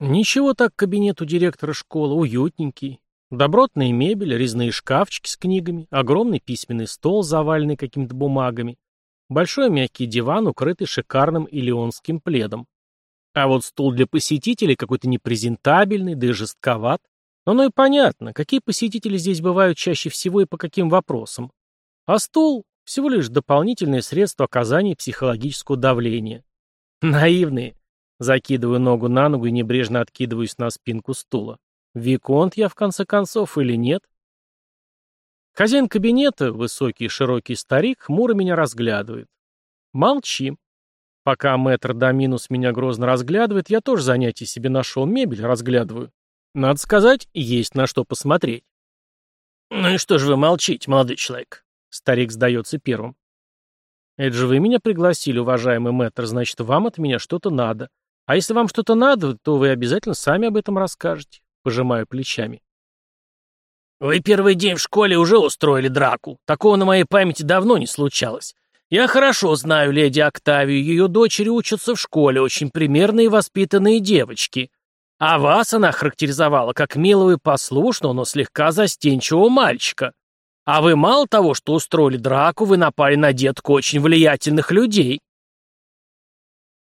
Ничего так кабинет у директора школы, уютненький. Добротная мебель, резные шкафчики с книгами, огромный письменный стол, заваленный какими-то бумагами, большой мягкий диван, укрытый шикарным илионским пледом. А вот стул для посетителей какой-то непрезентабельный, да и жестковат. Но ну и понятно, какие посетители здесь бывают чаще всего и по каким вопросам. А стул – всего лишь дополнительное средство оказания психологического давления. Наивные. Закидываю ногу на ногу и небрежно откидываюсь на спинку стула. Виконт я, в конце концов, или нет? Хозяин кабинета, высокий и широкий старик, хмуро меня разглядывает. Молчим. Пока мэтр Доминус меня грозно разглядывает, я тоже занятие себе нашел, мебель разглядываю. Надо сказать, есть на что посмотреть. «Ну и что же вы молчите, молодой человек?» Старик сдается первым. «Это же вы меня пригласили, уважаемый мэтр, значит, вам от меня что-то надо. А если вам что-то надо, то вы обязательно сами об этом расскажете пожимаю плечами. «Вы первый день в школе уже устроили драку. Такого на моей памяти давно не случалось. Я хорошо знаю леди Октавию, ее дочери учатся в школе, очень примерные и воспитанные девочки. А вас она характеризовала как милого и послушного, но слегка застенчивого мальчика. А вы мало того, что устроили драку, вы напали на детку очень влиятельных людей.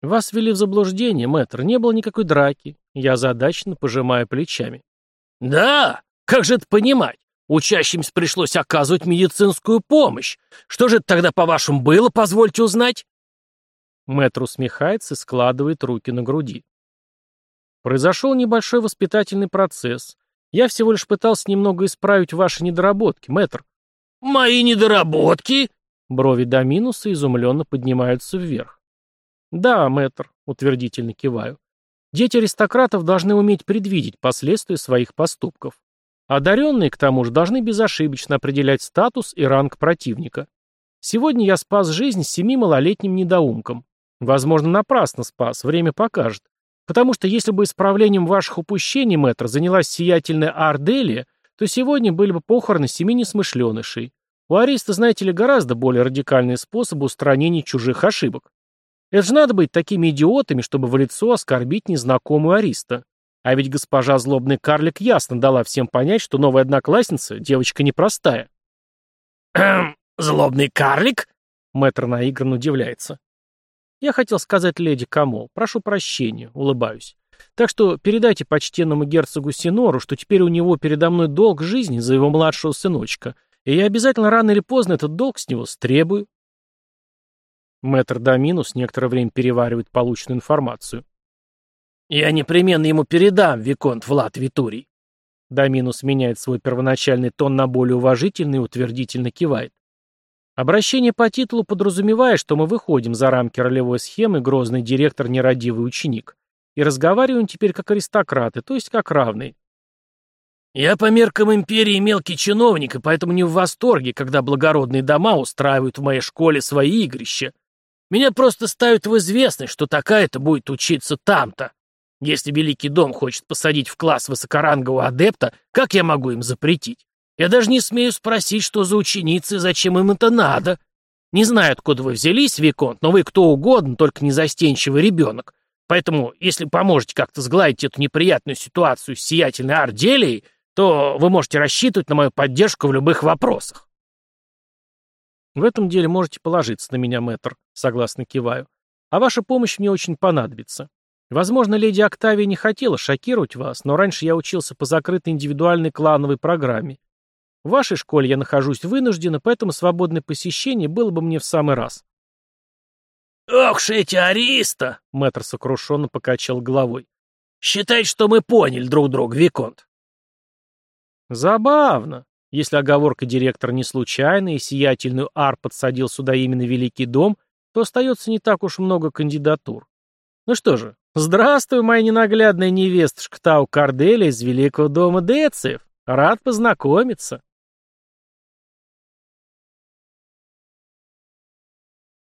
«Вас ввели в заблуждение, мэтр. Не было никакой драки». Я задачно пожимаю плечами. «Да? Как же это понимать? Учащимся пришлось оказывать медицинскую помощь. Что же это тогда, по-вашему, было, позвольте узнать?» Мэтр усмехается и складывает руки на груди. Произошел небольшой воспитательный процесс. Я всего лишь пытался немного исправить ваши недоработки, мэтр. «Мои недоработки?» Брови до минуса изумленно поднимаются вверх. «Да, мэтр», — утвердительно киваю. «Дети аристократов должны уметь предвидеть последствия своих поступков. Одаренные, к тому же, должны безошибочно определять статус и ранг противника. Сегодня я спас жизнь семи малолетним недоумкам. Возможно, напрасно спас, время покажет. Потому что если бы исправлением ваших упущений, мэтр, занялась сиятельная Арделия, то сегодня были бы похороны семи несмышленышей. У Ариста, знаете ли, гораздо более радикальный способ устранения чужих ошибок. Это же надо быть такими идиотами, чтобы в лицо оскорбить незнакомую Ариста. А ведь госпожа злобный карлик ясно дала всем понять, что новая одноклассница — девочка непростая. «Эм, злобный карлик?» — мэтр наигранно удивляется. «Я хотел сказать леди Камол. Прошу прощения, улыбаюсь. Так что передайте почтенному герцогу Синору, что теперь у него передо мной долг жизни за его младшего сыночка, и я обязательно рано или поздно этот долг с него стребую». Мэтр Доминус некоторое время переваривает полученную информацию. «Я непременно ему передам, Виконт Влад Витурий». Доминус меняет свой первоначальный тон на более утвердительный и утвердительно кивает. Обращение по титулу подразумевает, что мы выходим за рамки ролевой схемы грозный директор нерадивый ученик и разговариваем теперь как аристократы, то есть как равные. «Я по меркам империи мелкий чиновник, и поэтому не в восторге, когда благородные дома устраивают в моей школе свои игрища. Меня просто ставят в известность, что такая-то будет учиться там-то. Если Великий Дом хочет посадить в класс высокорангового адепта, как я могу им запретить? Я даже не смею спросить, что за ученицы и зачем им это надо. Не знаю, откуда вы взялись, Виконт, но вы кто угодно, только не застенчивый ребенок. Поэтому, если поможете как-то сгладить эту неприятную ситуацию с сиятельной Арделией, то вы можете рассчитывать на мою поддержку в любых вопросах. В этом деле можете положиться на меня, мэтр, согласно киваю. А ваша помощь мне очень понадобится. Возможно, леди Октавия не хотела шокировать вас, но раньше я учился по закрытой индивидуальной клановой программе. В вашей школе я нахожусь вынужденно, поэтому свободное посещение было бы мне в самый раз. «Ох ж эти ариста!» — мэтр сокрушенно покачал головой. «Считай, что мы поняли друг друга, Виконт». «Забавно. Если оговорка директора не случайная и сиятельную Ар подсадил сюда именно Великий дом, то остается не так уж много кандидатур. Ну что же, здравствуй, моя ненаглядная невестушка Тау Карделия из Великого дома Дециев. Рад познакомиться.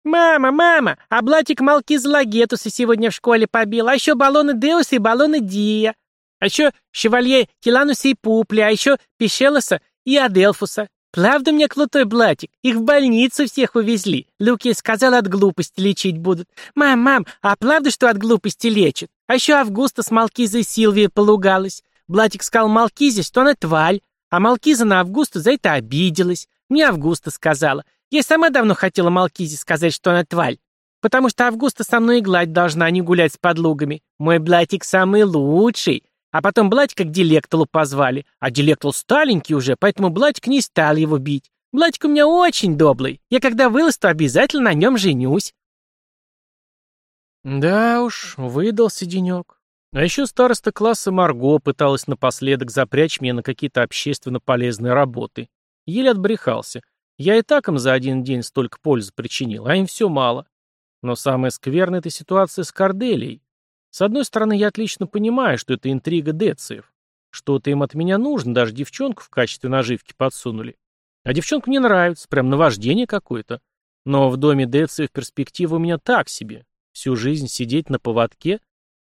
«Мама, мама, а блатик Малкиз Лагетуса сегодня в школе побил, а еще баллоны Деуса и баллоны Дия, а еще шевалье Тилануса и Пупли, а еще Пищелоса и Аделфуса. правда меня крутой блатик? Их в больницу всех увезли. Луки сказал, от глупости лечить будут. Мам, мам, а правда, что от глупости лечат? А еще Августа с Малкизой сильно полугалась. Блатик сказал Малкизе, что она тваль, а Малкиза на Августу за это обиделась. Мне Августа сказала. Я сама давно хотела Малкизе сказать, что она тваль. Потому что Августа со мной иглать должна, а не гулять с подлугами. Мой блатик самый лучший. А потом Блатика к Дилекталу позвали. А Дилектал сталенький уже, поэтому Блатик не стал его бить. Блатик у меня очень доблый. Я когда вырасту, обязательно на нем женюсь. Да уж, выдался денек. А еще староста класса Марго пыталась напоследок запрячь меня на какие-то общественно полезные работы. Еле отбрехался. Я и так им за один день столько пользы причинил, а им все мало. Но самое скверное — это ситуация с Корделией. С одной стороны, я отлично понимаю, что это интрига Дециев. Что-то им от меня нужно, даже девчонку в качестве наживки подсунули. А девчонка мне нравится, прям наваждение какое-то. Но в доме Дециев перспектива у меня так себе. Всю жизнь сидеть на поводке?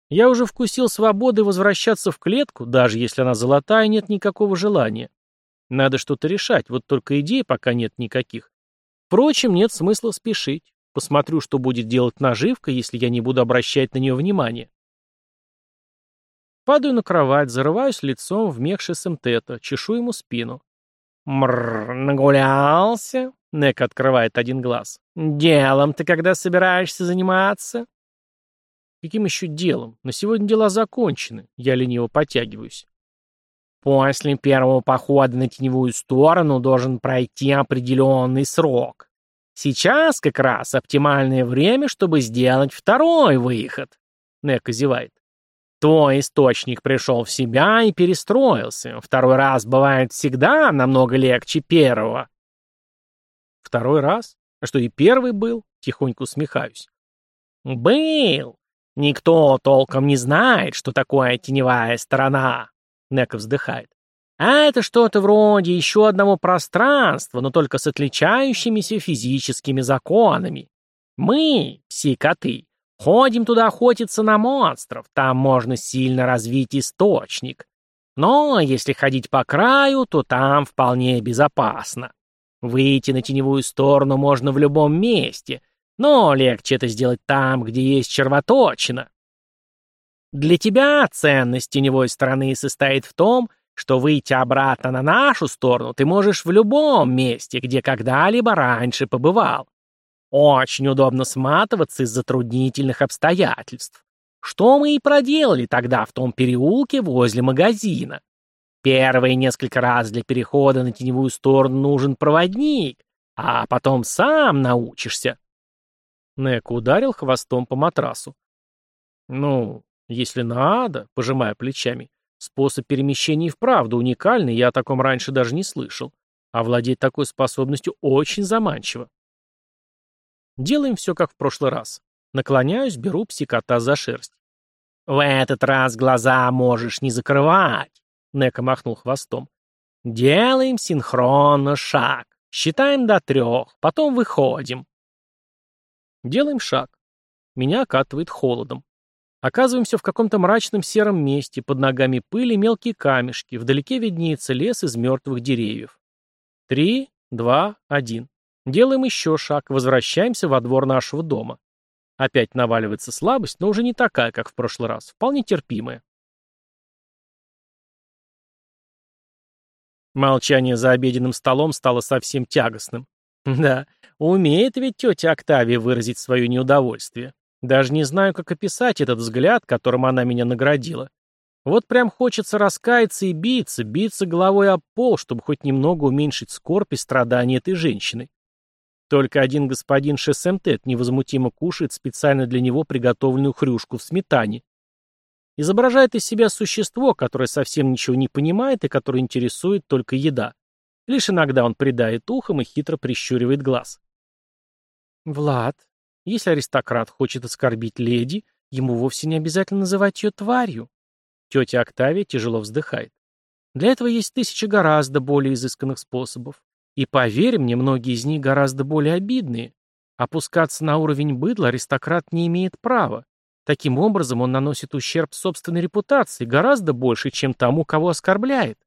Я уже вкусил свободы возвращаться в клетку, даже если она золотая, нет никакого желания. Надо что-то решать, вот только идей пока нет никаких. Впрочем, нет смысла спешить. Посмотрю, что будет делать наживка, если я не буду обращать на нее внимания. Падаю на кровать, зарываюсь лицом в мех шесемтета, чешу ему спину. «Мрррр, нагулялся?» — Нек открывает один глаз. «Делом ты когда собираешься заниматься?» «Каким еще делом? На сегодня дела закончены». Я лениво потягиваюсь. «После первого похода на теневую сторону должен пройти определенный срок. Сейчас как раз оптимальное время, чтобы сделать второй выход», — Нек озевает. Твой источник пришел в себя и перестроился. Второй раз бывает всегда намного легче первого. Второй раз? А что, и первый был? Тихонько усмехаюсь. Был. Никто толком не знает, что такое теневая сторона. Нека вздыхает. А это что-то вроде еще одного пространства, но только с отличающимися физическими законами. Мы, пси-коты, Ходим туда охотиться на монстров, там можно сильно развить источник. Но если ходить по краю, то там вполне безопасно. Выйти на теневую сторону можно в любом месте, но легче это сделать там, где есть червоточина. Для тебя ценность теневой стороны состоит в том, что выйти обратно на нашу сторону ты можешь в любом месте, где когда-либо раньше побывал. Очень удобно сматываться из затруднительных обстоятельств. Что мы и проделали тогда в том переулке возле магазина. Первые несколько раз для перехода на теневую сторону нужен проводник, а потом сам научишься. Нек ударил хвостом по матрасу. Ну, если надо, пожимая плечами, способ перемещения вправду уникальный, я о таком раньше даже не слышал. А владеть такой способностью очень заманчиво. Делаем все как в прошлый раз. Наклоняюсь, беру псикота за шерсть. «В этот раз глаза можешь не закрывать», — Нека махнул хвостом. «Делаем синхронно шаг. Считаем до трех, потом выходим». Делаем шаг. Меня окатывает холодом. Оказываемся в каком-то мрачном сером месте, под ногами пыли мелкие камешки, вдалеке виднеется лес из мертвых деревьев. Три, два, один. Делаем еще шаг, возвращаемся во двор нашего дома. Опять наваливается слабость, но уже не такая, как в прошлый раз, вполне терпимая. Молчание за обеденным столом стало совсем тягостным. Да, умеет ведь тетя Октавия выразить свое неудовольствие. Даже не знаю, как описать этот взгляд, которым она меня наградила. Вот прям хочется раскаяться и биться, биться головой об пол, чтобы хоть немного уменьшить скорбь и страдания этой женщины. Только один господин Шесемтет невозмутимо кушает специально для него приготовленную хрюшку в сметане. Изображает из себя существо, которое совсем ничего не понимает и которое интересует только еда. Лишь иногда он придает ухом и хитро прищуривает глаз. «Влад, если аристократ хочет оскорбить леди, ему вовсе не обязательно называть ее тварью». Тетя Октавия тяжело вздыхает. «Для этого есть тысячи гораздо более изысканных способов. И поверь мне, многие из них гораздо более обидные. Опускаться на уровень быдла аристократ не имеет права. Таким образом он наносит ущерб собственной репутации гораздо больше, чем тому, кого оскорбляет.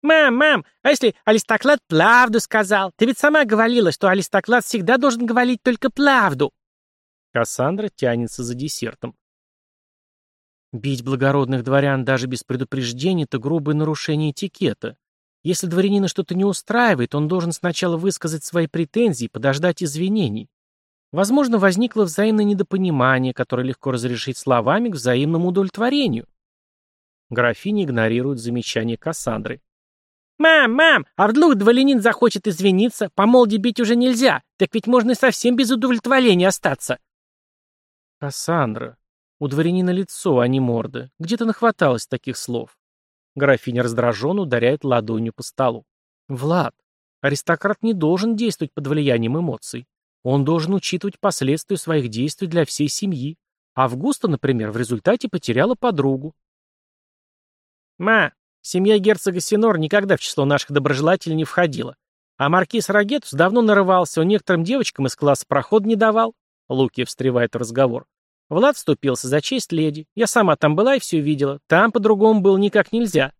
«Мам, мам, а если Аристоклад правду сказал? Ты ведь сама говорила, что Аристоклад всегда должен говорить только правду». Кассандра тянется за десертом. Бить благородных дворян даже без предупреждения – это грубое нарушение этикета. Если дворянина что-то не устраивает, он должен сначала высказать свои претензии, подождать извинений. Возможно, возникло взаимное недопонимание, которое легко разрешить словами к взаимному удовлетворению. Графиня игнорирует замечание Кассандры. «Мам, мам, а вдруг дворянин захочет извиниться? По молоде бить уже нельзя, так ведь можно и совсем без удовлетворения остаться». «Кассандра, у дворянина лицо, а не морда. Где то нахваталась таких слов? Графиня раздраженно ударяет ладонью по столу. Влад, аристократ не должен действовать под влиянием эмоций. Он должен учитывать последствия своих действий для всей семьи. Августа, например, в результате потеряла подругу. «Ма, семья герцога Синор никогда в число наших доброжелателей не входила. А маркиз Рагетус давно нарывался, он некоторым девочкам из класса проход не давал». Луки встревает в разговор. Влад вступился за честь леди. Я сама там была и все видела. Там по-другому было никак нельзя.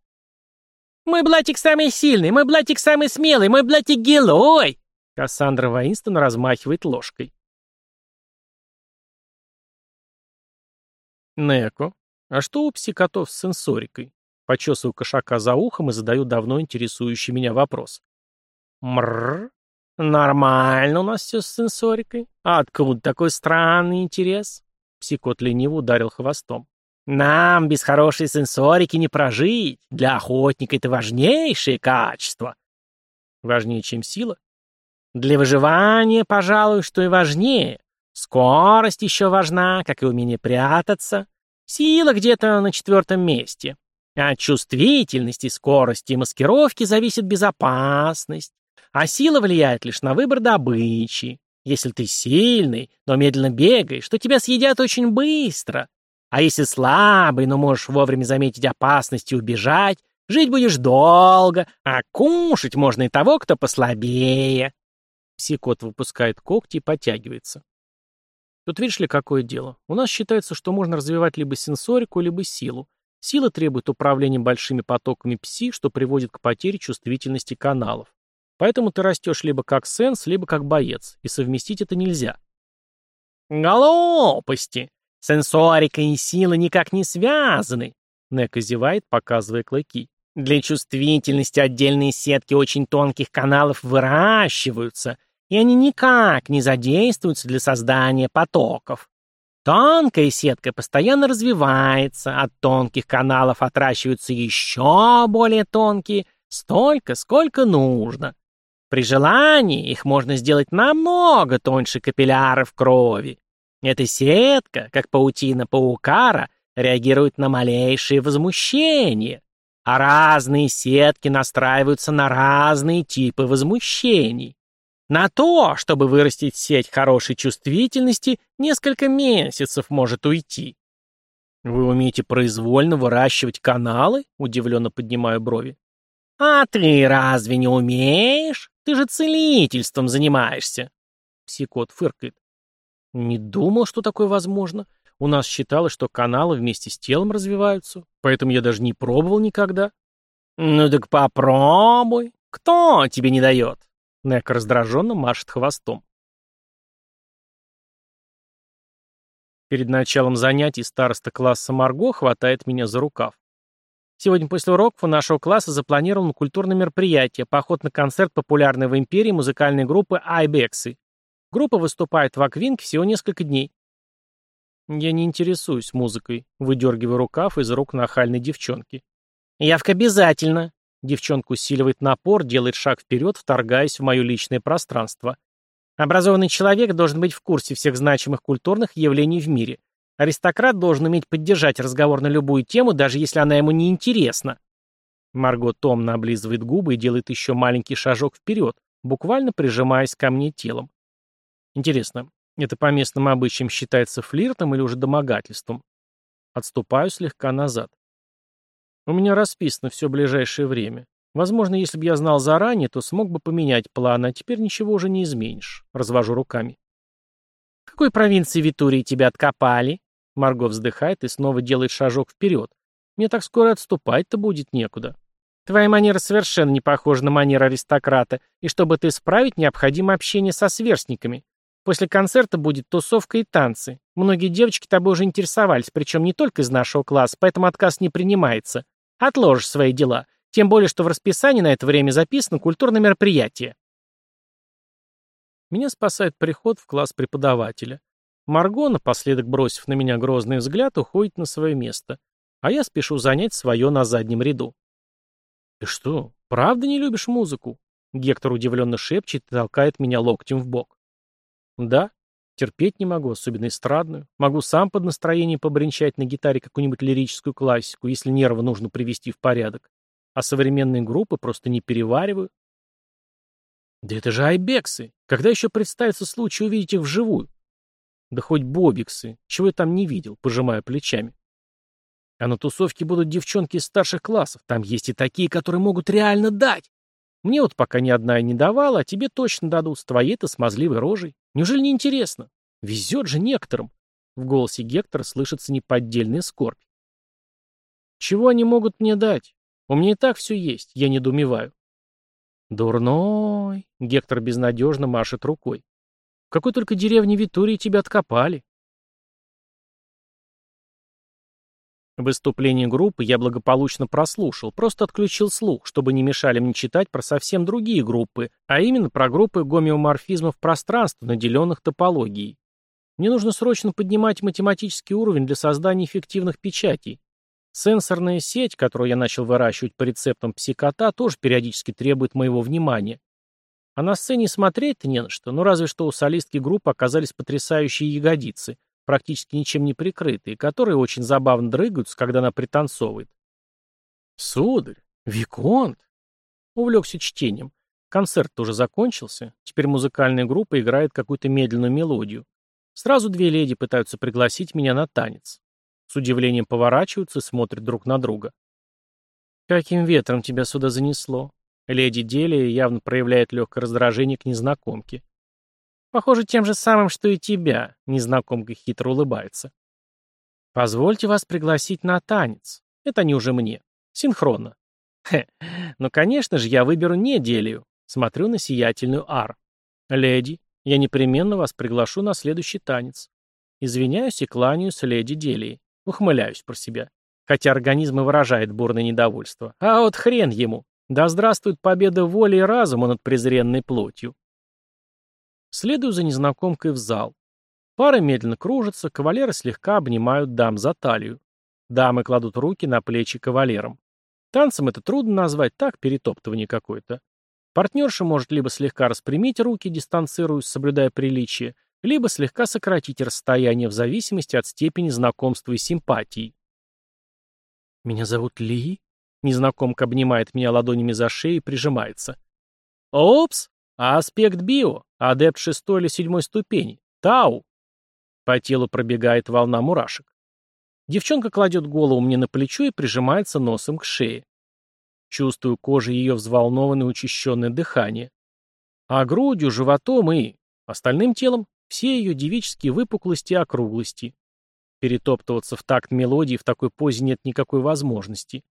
«Мой блатик самый сильный, мой блатик самый смелый, мой блатик гелой!» Кассандра воинственно размахивает ложкой. Неко, а что у псикотов с сенсорикой? Почесываю кошака за ухом и задаю давно интересующий меня вопрос. Мрррр. Нормально у нас все с сенсорикой. А откуда такой странный интерес? Псикот лениво ударил хвостом. «Нам без хорошей сенсорики не прожить. Для охотника это важнейшее качество». «Важнее, чем сила?» «Для выживания, пожалуй, что и важнее. Скорость еще важна, как и умение прятаться. Сила где-то на четвертом месте. От чувствительности, скорости и маскировки зависит безопасность, а сила влияет лишь на выбор добычи. Если ты сильный, но медленно бегаешь, то тебя съедят очень быстро. А если слабый, но можешь вовремя заметить опасность и убежать, жить будешь долго, а кушать можно и того, кто послабее. Псикот выпускает когти и подтягивается. Тут видишь ли, какое дело. У нас считается, что можно развивать либо сенсорику, либо силу. Сила требует управления большими потоками пси, что приводит к потере чувствительности каналов. Поэтому ты растешь либо как сенс, либо как боец, и совместить это нельзя. «Глупости! Сенсорика и сила никак не связаны!» Нека зевает, показывая клыки. «Для чувствительности отдельные сетки очень тонких каналов выращиваются, и они никак не задействуются для создания потоков. Тонкая сетка постоянно развивается, от тонких каналов отращиваются еще более тонкие, столько, сколько нужно. При желании их можно сделать намного тоньше капилляров крови. Эта сетка, как паутина паукара, реагирует на малейшие возмущения, а разные сетки настраиваются на разные типы возмущений. На то, чтобы вырастить сеть хорошей чувствительности, несколько месяцев может уйти. «Вы умеете произвольно выращивать каналы?» — удивленно поднимаю брови. «А ты разве не умеешь? Ты же целительством занимаешься!» Псикот фыркает. «Не думал, что такое возможно. У нас считалось, что каналы вместе с телом развиваются, поэтому я даже не пробовал никогда». «Ну так попробуй. Кто тебе не дает?» Нек раздраженно машет хвостом. Перед началом занятий староста класса Марго хватает меня за рукав. Сегодня после уроков у нашего класса запланировано культурное мероприятие, поход на концерт популярной в империи музыкальной группы Айбексы. Группа выступает в Аквинке всего несколько дней. Я не интересуюсь музыкой, выдергиваю рукав из рук нахальной девчонки. Явка обязательно. Девчонка усиливает напор, делает шаг вперед, вторгаясь в мое личное пространство. Образованный человек должен быть в курсе всех значимых культурных явлений в мире. Аристократ должен уметь поддержать разговор на любую тему, даже если она ему не интересна. Марго томно облизывает губы и делает еще маленький шажок вперед, буквально прижимаясь ко мне телом. Интересно, это по местным обычаям считается флиртом или уже домогательством? Отступаю слегка назад. У меня расписано все ближайшее время. Возможно, если бы я знал заранее, то смог бы поменять план, а теперь ничего уже не изменишь. Развожу руками. В какой провинции Витурии тебя откопали? Марго вздыхает и снова делает шажок вперед. Мне так скоро отступать-то будет некуда. Твоя манера совершенно не похожа на манеру аристократа, и чтобы ты справить, необходимо общение со сверстниками. После концерта будет тусовка и танцы. Многие девочки тобой уже интересовались, причем не только из нашего класса, поэтому отказ не принимается. Отложишь свои дела. Тем более, что в расписании на это время записано культурное мероприятие. Меня спасает приход в класс преподавателя. Марго, напоследок бросив на меня грозный взгляд, уходит на свое место, а я спешу занять свое на заднем ряду. «Ты что, правда не любишь музыку?» Гектор удивленно шепчет и толкает меня локтем в бок. «Да, терпеть не могу, особенно эстрадную. Могу сам под настроение побренчать на гитаре какую-нибудь лирическую классику, если нервы нужно привести в порядок. А современные группы просто не перевариваю. Да это же айбексы. Когда еще представится случай увидеть их вживую? Да хоть бобиксы. Чего я там не видел, пожимая плечами. А на тусовке будут девчонки из старших классов. Там есть и такие, которые могут реально дать. Мне вот пока ни одна и не давала, а тебе точно дадут с твоей-то смазливой рожей. Неужели не интересно? Везет же некоторым. В голосе Гектора слышится неподдельная скорбь. Чего они могут мне дать? У меня и так все есть, я недоумеваю. «Дурной!» — Гектор безнадежно машет рукой. «В какой только деревне Витурии тебя откопали?» Выступление группы я благополучно прослушал, просто отключил слух, чтобы не мешали мне читать про совсем другие группы, а именно про группы гомеоморфизмов пространства, наделенных топологией. Мне нужно срочно поднимать математический уровень для создания эффективных печатей. Сенсорная сеть, которую я начал выращивать по рецептам псикота, тоже периодически требует моего внимания. А на сцене смотреть-то не на что, ну разве что у солистки группы оказались потрясающие ягодицы, практически ничем не прикрытые, которые очень забавно дрыгаются, когда она пританцовывает. Сударь, Виконт! Увлекся чтением. Концерт уже закончился, теперь музыкальная группа играет какую-то медленную мелодию. Сразу две леди пытаются пригласить меня на танец. С удивлением поворачиваются и смотрят друг на друга. «Каким ветром тебя сюда занесло?» Леди Делия явно проявляет легкое раздражение к незнакомке. «Похоже, тем же самым, что и тебя», — незнакомка хитро улыбается. «Позвольте вас пригласить на танец. Это не уже мне. Синхронно». «Хе, ну, конечно же, я выберу не Делию. Смотрю на сиятельную Ар. Леди, я непременно вас приглашу на следующий танец. Извиняюсь и кланяюсь леди Делии. Ухмыляюсь про себя. Хотя организм и выражает бурное недовольство. А вот хрен ему. Да здравствует победа воли и разума над презренной плотью. Следую за незнакомкой в зал. Пары медленно кружатся, кавалеры слегка обнимают дам за талию. Дамы кладут руки на плечи кавалерам. Танцем это трудно назвать, так перетоптывание какое-то. Партнерша может либо слегка распрямить руки, дистанцируясь, соблюдая приличие, либо слегка сократить расстояние в зависимости от степени знакомства и симпатии. «Меня зовут Ли?» Незнакомка обнимает меня ладонями за шею и прижимается. «Опс! Аспект био, адепт шестой или седьмой ступени, Тау!» По телу пробегает волна мурашек. Девчонка кладет голову мне на плечо и прижимается носом к шее. Чувствую кожей ее взволнованное учащенное дыхание. А грудью, животом и остальным телом все ее девические выпуклости и округлости. Перетоптываться в такт мелодии в такой позе нет никакой возможности.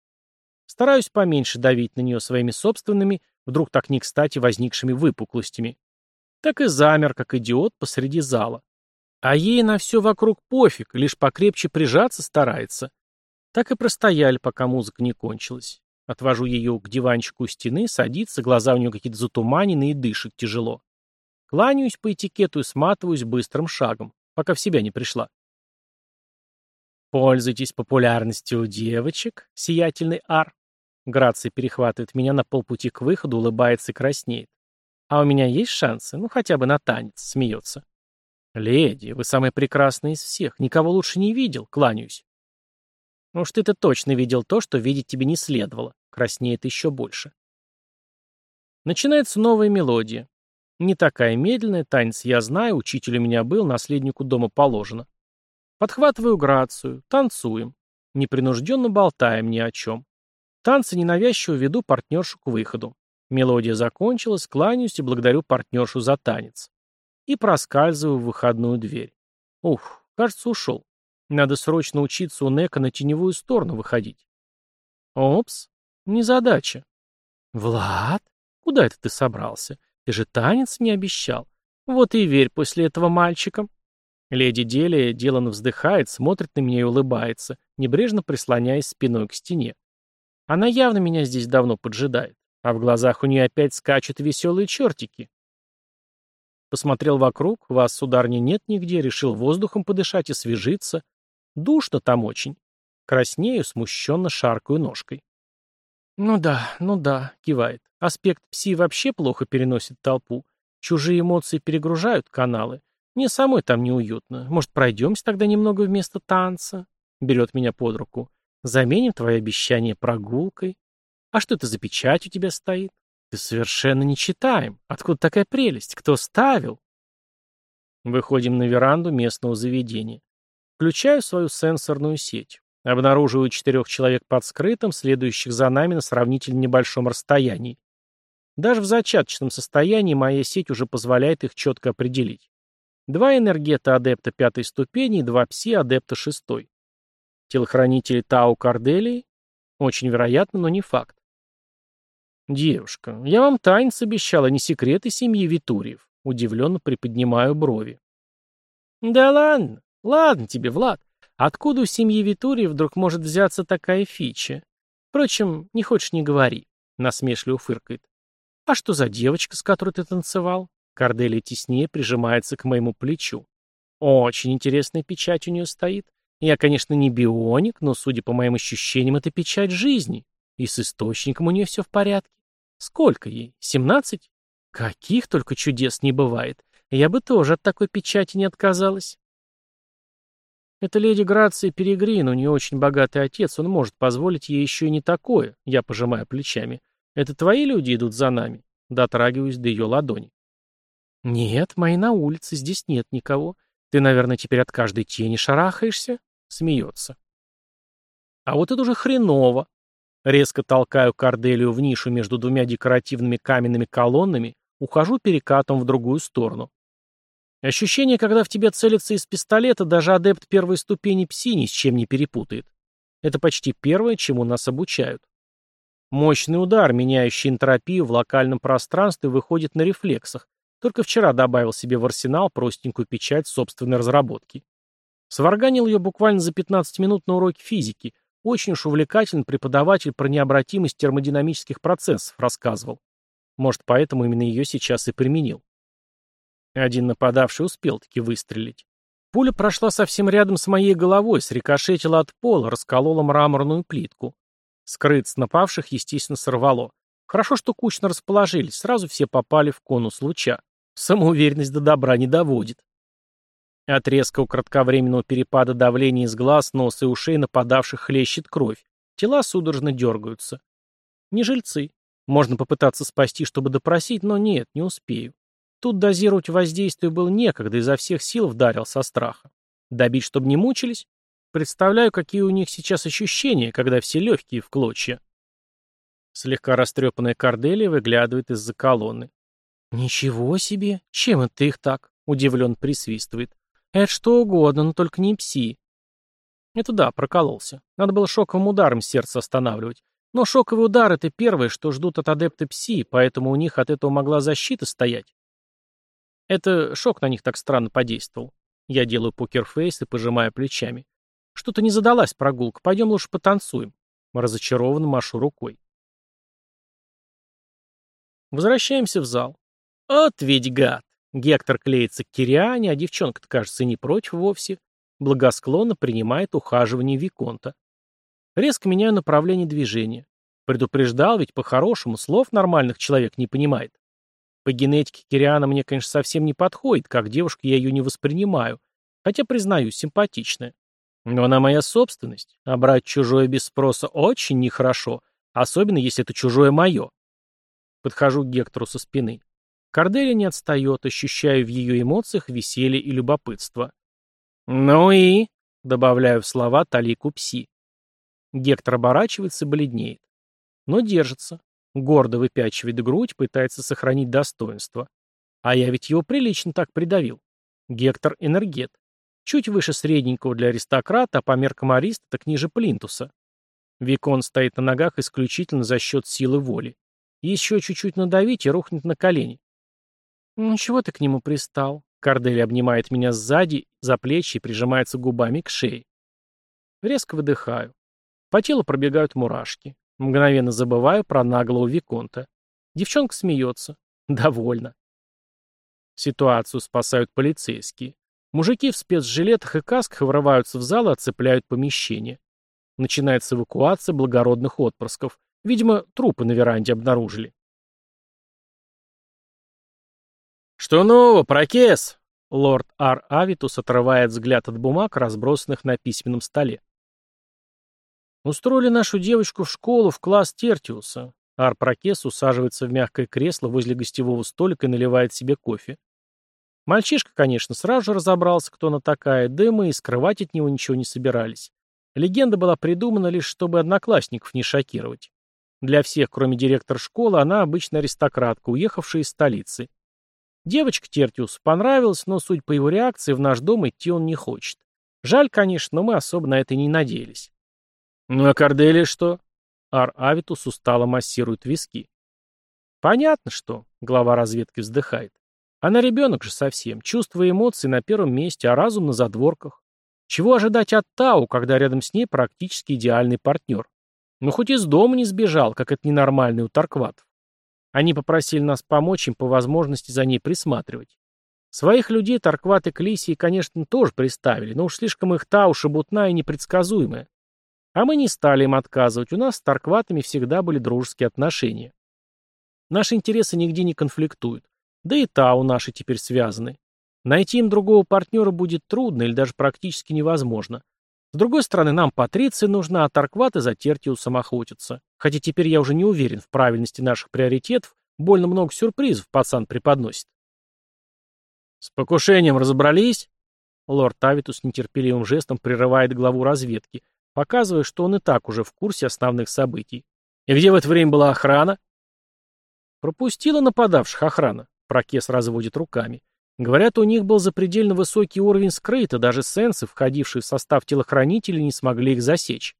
Стараюсь поменьше давить на нее своими собственными, вдруг так не кстати возникшими выпуклостями. Так и замер, как идиот, посреди зала. А ей на все вокруг пофиг, лишь покрепче прижаться старается. Так и простояли, пока музыка не кончилась. Отвожу ее к диванчику у стены, садится, глаза у нее какие-то затуманенные и дышит тяжело. Кланяюсь по этикету и сматываюсь быстрым шагом, пока в себя не пришла. «Пользуйтесь популярностью у девочек, сиятельный ар». Грация перехватывает меня на полпути к выходу, улыбается и краснеет. «А у меня есть шансы? Ну, хотя бы на танец», — смеется. «Леди, вы самая прекрасная из всех. Никого лучше не видел. Кланяюсь». «Ну уж ты-то точно видел то, что видеть тебе не следовало». Краснеет еще больше. Начинается новая мелодия. Не такая медленная, танец я знаю, учитель у меня был, наследнику дома положено. Подхватываю грацию, танцуем. Непринужденно болтаем ни о чем. Танцы ненавязчиво веду партнершу к выходу. Мелодия закончилась, кланяюсь и благодарю партнершу за танец. И проскальзываю в выходную дверь. Ух, кажется, ушел. Надо срочно учиться у Нека на теневую сторону выходить. Опс, незадача. «Влад? Куда это ты собрался? Ты же танец мне обещал. Вот и верь после этого мальчикам». Леди Делия деланно вздыхает, смотрит на меня и улыбается, небрежно прислоняясь спиной к стене. Она явно меня здесь давно поджидает, а в глазах у нее опять скачут веселые чертики. Посмотрел вокруг, вас, сударня, нет нигде, решил воздухом подышать и свежиться. Душно там очень. Краснею, смущенно шаркаю ножкой. «Ну да, ну да», — кивает. «Аспект пси вообще плохо переносит толпу. Чужие эмоции перегружают каналы. Мне самой там неуютно. Может, пройдемся тогда немного вместо танца?» Берет меня под руку. «Заменим твои обещания прогулкой. А что это за печать у тебя стоит? Ты совершенно не читаем. Откуда такая прелесть? Кто ставил?» Выходим на веранду местного заведения. Включаю свою сенсорную сеть. Обнаруживаю четырех человек под скрытым, следующих за нами на сравнительно небольшом расстоянии. Даже в зачаточном состоянии моя сеть уже позволяет их четко определить. Два энергета адепта пятой ступени и два пси адепта шестой. Телохранители Тау Карделии? Очень вероятно, но не факт. «Девушка, я вам танец обещал, а не секреты семьи Витуриев». Удивленно приподнимаю брови. «Да ладно, ладно тебе, Влад. Откуда у семьи Витуриев вдруг может взяться такая фича? Впрочем, не хочешь, не говори», — насмешливо фыркает. «А что за девочка, с которой ты танцевал?» Корделия теснее прижимается к моему плечу. Очень интересная печать у нее стоит. Я, конечно, не бионик, но, судя по моим ощущениям, это печать жизни. И с источником у нее все в порядке. Сколько ей? Семнадцать? Каких только чудес не бывает. Я бы тоже от такой печати не отказалась. Это леди Грация Перегрин, у нее очень богатый отец, он может позволить ей еще и не такое, я пожимаю плечами. Это твои люди идут за нами? Дотрагиваюсь до ее ладони. «Нет, мои на улице, здесь нет никого. Ты, наверное, теперь от каждой тени шарахаешься?» Смеется. «А вот это уже хреново!» Резко толкаю Корделию в нишу между двумя декоративными каменными колоннами, ухожу перекатом в другую сторону. Ощущение, когда в тебя целится из пистолета, даже адепт первой ступени пси ни с чем не перепутает. Это почти первое, чему нас обучают. Мощный удар, меняющий энтропию в локальном пространстве, выходит на рефлексах, только вчера добавил себе в арсенал простенькую печать собственной разработки. Сварганил ее буквально за 15 минут на уроке физики. Очень уж увлекательный преподаватель про необратимость термодинамических процессов рассказывал. Может, поэтому именно ее сейчас и применил. Один нападавший успел таки выстрелить. Пуля прошла совсем рядом с моей головой, срикошетила от пола, расколола мраморную плитку. Скрыт с напавших, естественно, сорвало. Хорошо, что кучно расположились, сразу все попали в конус луча. Самоуверенность до добра не доводит. От резкого кратковременного перепада давления из глаз, носа и ушей нападавших хлещет кровь. Тела судорожно дергаются. Не жильцы. Можно попытаться спасти, чтобы допросить, но нет, не успею. Тут дозировать воздействие было некогда, изо всех сил вдарил со страха. Добить, чтобы не мучились? Представляю, какие у них сейчас ощущения, когда все легкие в клочья. Слегка растрепанная Корделия выглядывает из-за колонны. «Ничего себе! Чем это их так?» — удивлен присвистывает. «Это что угодно, но только не пси». Это да, прокололся. Надо было шоковым ударом сердце останавливать. Но шоковый удар — это первое, что ждут от адепта пси, поэтому у них от этого могла защита стоять. Это шок на них так странно подействовал. Я делаю покерфейс и пожимаю плечами. Что-то не задалась прогулка, пойдем лучше потанцуем. Разочарованно машу рукой. Возвращаемся в зал. От ведь гад. Гектор клеится к Кириане, а девчонка-то, кажется, не против вовсе. Благосклонно принимает ухаживание Виконта. Резко меняю направление движения. Предупреждал, ведь по-хорошему слов нормальных человек не понимает. По генетике Кириана мне, конечно, совсем не подходит, как девушка я ее не воспринимаю, хотя, признаю, симпатичная. Но она моя собственность, а брать чужое без спроса очень нехорошо, особенно если это чужое мое. Подхожу к Гектору со спины. Корделия не отстает, ощущаю в ее эмоциях веселье и любопытство. «Ну и?» — добавляю в слова талику пси. Гектор оборачивается и бледнеет. Но держится. Гордо выпячивает грудь, пытается сохранить достоинство. А я ведь его прилично так придавил. Гектор — энергет. Чуть выше средненького для аристократа, а по меркам ариста так ниже плинтуса. Викон стоит на ногах исключительно за счет силы воли. Еще чуть-чуть надавить и рухнет на колени. «Ну чего ты к нему пристал?» Кордели обнимает меня сзади, за плечи и прижимается губами к шее. Резко выдыхаю. По телу пробегают мурашки. Мгновенно забываю про наглого Виконта. Девчонка смеется. Довольно. Ситуацию спасают полицейские. Мужики в спецжилетах и касках врываются в зал и оцепляют помещение. Начинается эвакуация благородных отпрысков. Видимо, трупы на веранде обнаружили. «Что нового, прокес?» Лорд Ар Авитус отрывает взгляд от бумаг, разбросанных на письменном столе. Устроили нашу девочку в школу в класс Тертиуса. Ар Прокес усаживается в мягкое кресло возле гостевого столика и наливает себе кофе. Мальчишка, конечно, сразу же разобрался, кто она такая, да и мы и скрывать от него ничего не собирались. Легенда была придумана лишь, чтобы одноклассников не шокировать. Для всех, кроме директора школы, она обычная аристократка, уехавшая из столицы. Девочка Тертиусу понравилась, но, суть по его реакции, в наш дом идти он не хочет. Жаль, конечно, но мы особо на это не надеялись. «Ну а Корделия что?» Ар Авитус устало массирует виски. «Понятно, что», — глава разведки вздыхает. «Она ребенок же совсем, чувства и эмоции на первом месте, а разум на задворках. Чего ожидать от Тау, когда рядом с ней практически идеальный партнер? Ну хоть из дома не сбежал, как это ненормальный у Таркватов. Они попросили нас помочь им по возможности за ней присматривать. Своих людей Таркваты к Лисии, конечно, тоже приставили, но уж слишком их Тау шебутная и непредсказуемая. А мы не стали им отказывать, у нас с Таркватами всегда были дружеские отношения. Наши интересы нигде не конфликтуют. Да и Тау наши теперь связаны. Найти им другого партнера будет трудно или даже практически невозможно. С другой стороны, нам Патриция нужна, а Таркваты за Тертиусом охотятся. Хотя теперь я уже не уверен в правильности наших приоритетов, больно много сюрпризов пацан преподносит. «С покушением разобрались?» Лорд Тавитус нетерпеливым жестом прерывает главу разведки, показывая, что он и так уже в курсе основных событий. И где в это время была охрана? Пропустила нападавших охрана. Прокес разводит руками. Говорят, у них был запредельно высокий уровень скрыта, даже сенсы, входившие в состав телохранителей, не смогли их засечь.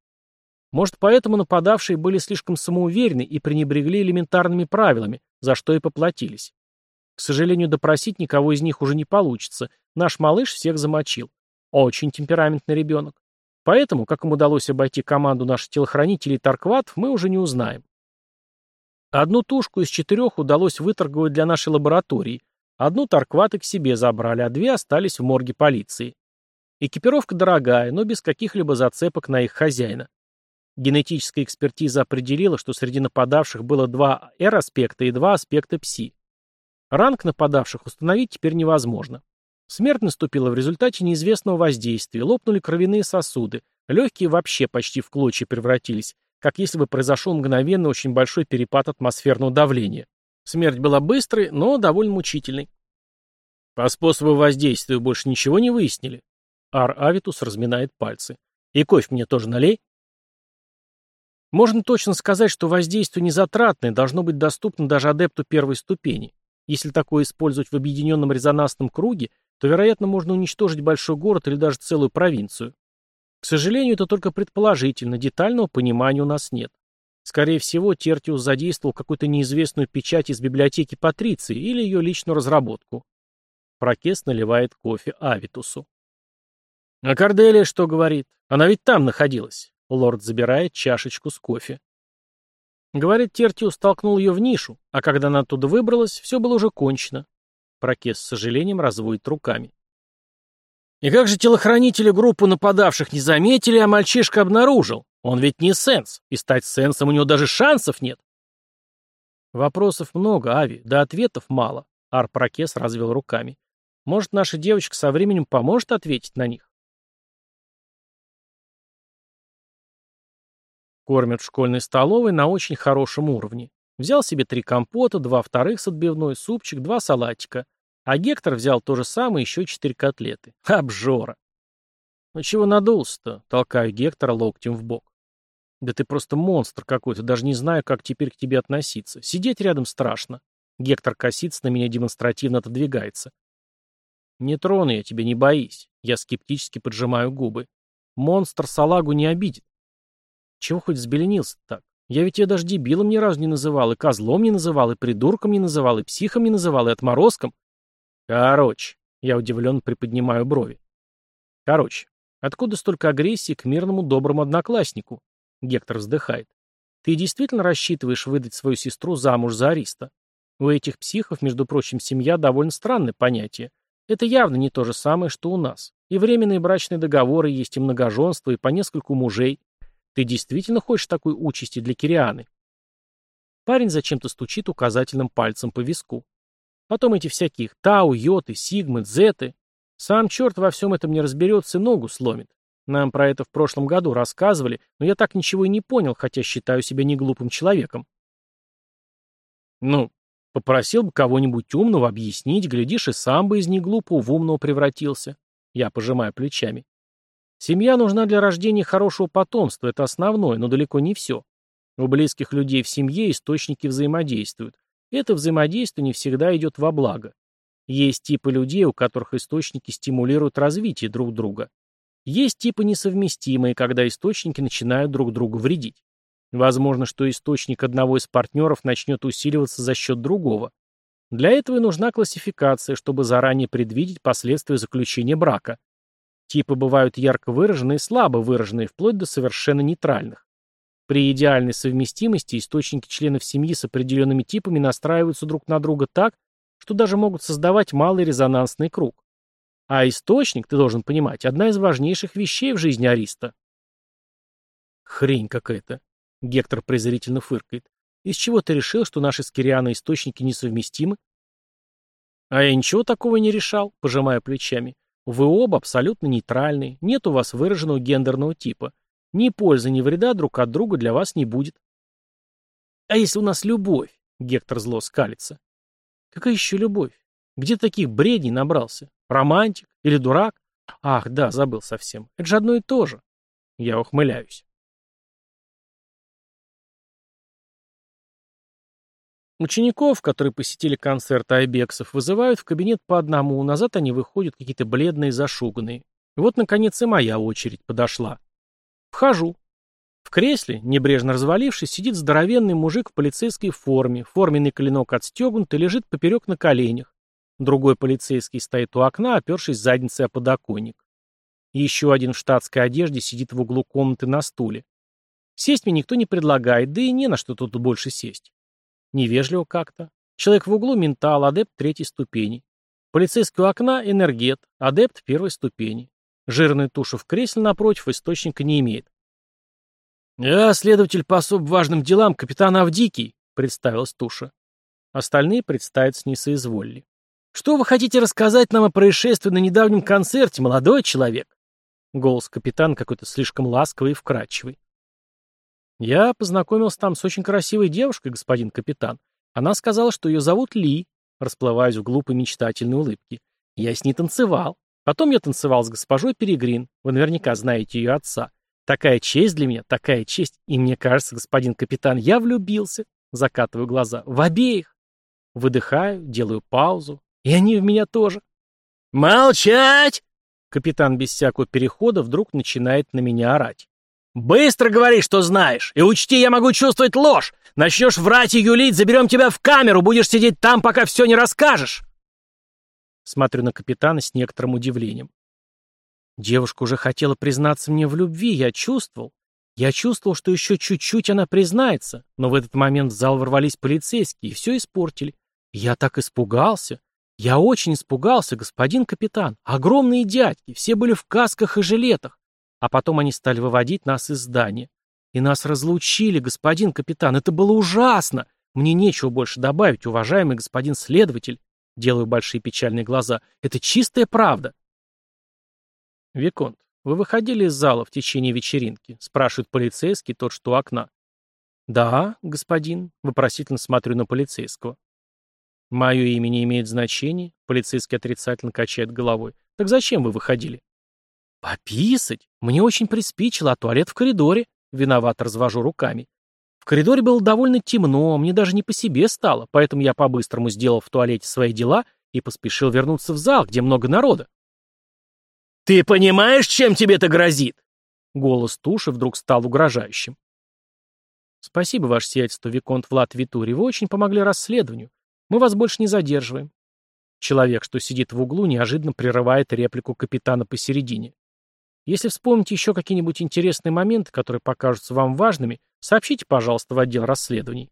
Может, поэтому нападавшие были слишком самоуверены и пренебрегли элементарными правилами, за что и поплатились. К сожалению, допросить никого из них уже не получится. Наш малыш всех замочил. Очень темпераментный ребенок. Поэтому, как им удалось обойти команду наших телохранителей Таркватов, мы уже не узнаем. Одну тушку из четырех удалось выторговать для нашей лаборатории. Одну Таркваты к себе забрали, а две остались в морге полиции. Экипировка дорогая, но без каких-либо зацепок на их хозяина. Генетическая экспертиза определила, что среди нападавших было два R-аспекта и два аспекта ПСИ. Ранг нападавших установить теперь невозможно. Смерть наступила в результате неизвестного воздействия, лопнули кровяные сосуды, легкие вообще почти в клочья превратились, как если бы произошел мгновенно очень большой перепад атмосферного давления. Смерть была быстрой, но довольно мучительной. По способу воздействия больше ничего не выяснили. Ар Авитус разминает пальцы. И кофе мне тоже налей. Можно точно сказать, что воздействие незатратное должно быть доступно даже адепту первой ступени. Если такое использовать в объединенном резонансном круге, то, вероятно, можно уничтожить большой город или даже целую провинцию. К сожалению, это только предположительно, детального понимания у нас нет. Скорее всего, Тертиус задействовал какую-то неизвестную печать из библиотеки Патриции или ее личную разработку. Прокес наливает кофе Авитусу. «А Корделия что говорит? Она ведь там находилась». Лорд забирает чашечку с кофе. Говорит, Тертиус толкнул ее в нишу, а когда она оттуда выбралась, все было уже кончено. Прокес с сожалением разводит руками. И как же телохранители группу нападавших не заметили, а мальчишка обнаружил? Он ведь не сенс, и стать сенсом у него даже шансов нет. Вопросов много, Ави, да ответов мало. Ар-Прокес развел руками. Может, наша девочка со временем поможет ответить на них? Кормят в школьной столовой на очень хорошем уровне. Взял себе три компота, два вторых с отбивной, супчик, два салатика. А Гектор взял то же самое, еще четыре котлеты. Обжора. Ну чего надулся-то? Толкаю Гектора локтем в бок. Да ты просто монстр какой-то, даже не знаю, как теперь к тебе относиться. Сидеть рядом страшно. Гектор косится на меня демонстративно отодвигается. Не трону я тебя, не боись. Я скептически поджимаю губы. Монстр салагу не обидит. Чего хоть взбеленился так? Я ведь ее даже дебилом ни разу не называл, и козлом не называл, и придурком не называл, и психом не называл, и отморозком. Короче, я удивленно приподнимаю брови. Короче, откуда столько агрессии к мирному доброму однокласснику? Гектор вздыхает. Ты действительно рассчитываешь выдать свою сестру замуж за Ариста? У этих психов, между прочим, семья довольно странное понятие. Это явно не то же самое, что у нас. И временные брачные договоры есть, и многоженство, и по нескольку мужей. Ты действительно хочешь такой участи для Кирианы? Парень зачем-то стучит указательным пальцем по виску. Потом эти всяких Тау, Йоты, Сигмы, Дзеты. Сам черт во всем этом не разберется и ногу сломит. Нам про это в прошлом году рассказывали, но я так ничего и не понял, хотя считаю себя не глупым человеком. Ну, попросил бы кого-нибудь умного объяснить, глядишь, и сам бы из неглупого в умного превратился. Я пожимаю плечами. Семья нужна для рождения хорошего потомства, это основное, но далеко не все. У близких людей в семье источники взаимодействуют. Это взаимодействие не всегда идет во благо. Есть типы людей, у которых источники стимулируют развитие друг друга. Есть типы несовместимые, когда источники начинают друг другу вредить. Возможно, что источник одного из партнеров начнет усиливаться за счет другого. Для этого и нужна классификация, чтобы заранее предвидеть последствия заключения брака. Типы бывают ярко выраженные слабо выраженные, вплоть до совершенно нейтральных. При идеальной совместимости источники членов семьи с определенными типами настраиваются друг на друга так, что даже могут создавать малый резонансный круг. А источник, ты должен понимать, одна из важнейших вещей в жизни Ариста. Хрень какая-то. Гектор презрительно фыркает. Из чего ты решил, что наши с Кирианой источники несовместимы? А я ничего такого не решал, пожимая плечами. Вы оба абсолютно нейтральные, нет у вас выраженного гендерного типа. Ни пользы, ни вреда друг от друга для вас не будет. А если у нас любовь? Гектор зло скалится. Какая еще любовь? Где таких бредней набрался? Романтик? Или дурак? Ах, да, забыл совсем. Это же одно и то же. Я ухмыляюсь. Учеников, которые посетили концерт Айбексов, вызывают в кабинет по одному, назад они выходят какие-то бледные, зашуганные. Вот, наконец, и моя очередь подошла. Вхожу. В кресле, небрежно развалившись, сидит здоровенный мужик в полицейской форме, форменный клинок отстегнут и лежит поперек на коленях. Другой полицейский стоит у окна, опершись задницей о подоконник. Еще один в штатской одежде сидит в углу комнаты на стуле. Сесть мне никто не предлагает, да и не на что тут больше сесть. Невежливо как-то. Человек в углу — ментал, адепт третьей ступени. Полицейский у окна — энергет, адепт первой ступени. Жирная туша в кресле напротив источника не имеет. «Я следователь по особо важным делам, капитан Авдикий», — представилась туша. Остальные представиться не соизволили. «Что вы хотите рассказать нам о происшествии на недавнем концерте, молодой человек?» Голос капитана какой-то слишком ласковый и вкрадчивый. «Я познакомился там с очень красивой девушкой, господин капитан. Она сказала, что ее зовут Ли», расплываясь в глупой мечтательной улыбке. «Я с ней танцевал. Потом я танцевал с госпожой Перегрин. Вы наверняка знаете ее отца. Такая честь для меня, такая честь. И мне кажется, господин капитан, я влюбился». Закатываю глаза. «В обеих». Выдыхаю, делаю паузу. И они в меня тоже. «Молчать!» Капитан без всякого перехода вдруг начинает на меня орать. «Быстро говори, что знаешь, и учти, я могу чувствовать ложь. Начнешь врать и юлить, заберем тебя в камеру, будешь сидеть там, пока все не расскажешь». Смотрю на капитана с некоторым удивлением. Девушка уже хотела признаться мне в любви, я чувствовал. Я чувствовал, что еще чуть-чуть она признается, но в этот момент в зал ворвались полицейские и все испортили. Я так испугался. Я очень испугался, господин капитан. Огромные дядьки, все были в касках и жилетах. А потом они стали выводить нас из здания. И нас разлучили, господин капитан. Это было ужасно. Мне нечего больше добавить, уважаемый господин следователь. Делаю большие печальные глаза. Это чистая правда. Виконт, вы выходили из зала в течение вечеринки? Спрашивает полицейский, тот, что у окна. Да, господин. Вопросительно смотрю на полицейского. Мое имя не имеет значения. Полицейский отрицательно качает головой. Так зачем вы выходили? «Пописать? Мне очень приспичило, а туалет в коридоре». Виноват развожу руками. В коридоре было довольно темно, мне даже не по себе стало, поэтому я по-быстрому сделал в туалете свои дела и поспешил вернуться в зал, где много народа. «Ты понимаешь, чем тебе это грозит?» Голос Туши вдруг стал угрожающим. Спасибо, ваше сиятельство, Виконт Влад Витури, вы очень помогли расследованию. Мы вас больше не задерживаем. Человек, что сидит в углу, неожиданно прерывает реплику капитана посередине. Если вспомните еще какие-нибудь интересные моменты, которые покажутся вам важными, сообщите, пожалуйста, в отдел расследований.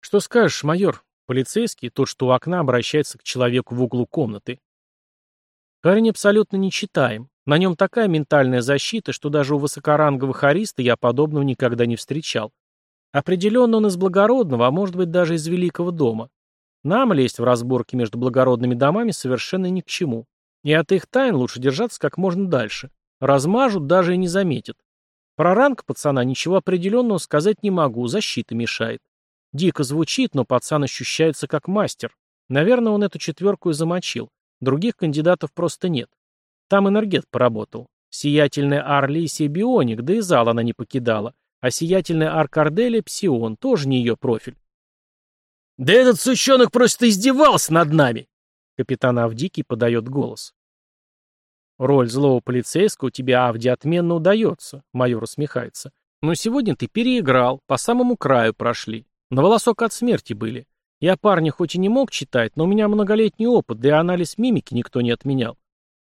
Что скажешь, майор? Полицейский, тот, что у окна, обращается к человеку в углу комнаты. Парень абсолютно не читаем. На нем такая ментальная защита, что даже у высокоранговых ариста я подобного никогда не встречал. Определенно он из благородного, а может быть даже из великого дома. Нам лезть в разборки между благородными домами совершенно ни к чему. И от их тайн лучше держаться как можно дальше. Размажут, даже и не заметят. Про ранг пацана ничего определенного сказать не могу, защита мешает. Дико звучит, но пацан ощущается как мастер. Наверное, он эту четверку и замочил. Других кандидатов просто нет. Там энергет поработал. Сиятельная Арлисия Бионик, да и зал она не покидала. А сиятельная Аркарделия Псион, тоже не ее профиль. «Да этот сучонок просто издевался над нами!» Капитан Авдикий подает голос. «Роль злого полицейского тебе, Авди, отменно удается», — майор усмехается. «Но сегодня ты переиграл, по самому краю прошли. На волосок от смерти были. Я парня хоть и не мог читать, но у меня многолетний опыт, да и анализ мимики никто не отменял.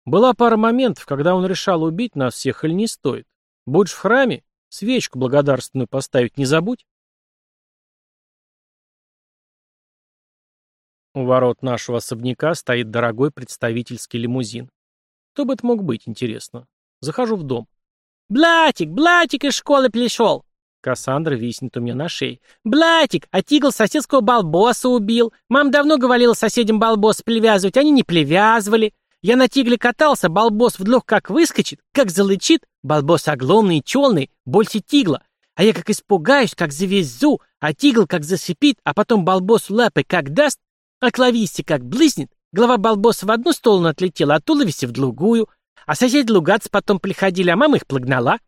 Была пара моментов, когда он решал убить нас всех или не стоит. Будешь в храме, свечку благодарственную поставить не забудь. У ворот нашего особняка стоит дорогой представительский лимузин. Кто бы это мог быть, интересно. Захожу в дом. «Блатик, Блатик из школы пришел!» Кассандра виснет у меня на шее. «Блатик, а тигл соседского балбоса убил. Мам давно говорила соседям балбос привязывать, они не привязывали. Я на тигле катался, балбос вдруг как выскочит, как залычит. Балбос огромный и челный, больше тигла. А я как испугаюсь, как завизжу, а тигл как зашипит, а потом балбос лапы как даст, а клависи как блыснет. Голова балбоса в одну сторону отлетела, а туловище в другую. А соседи лугаться потом приходили, а мама их погнала.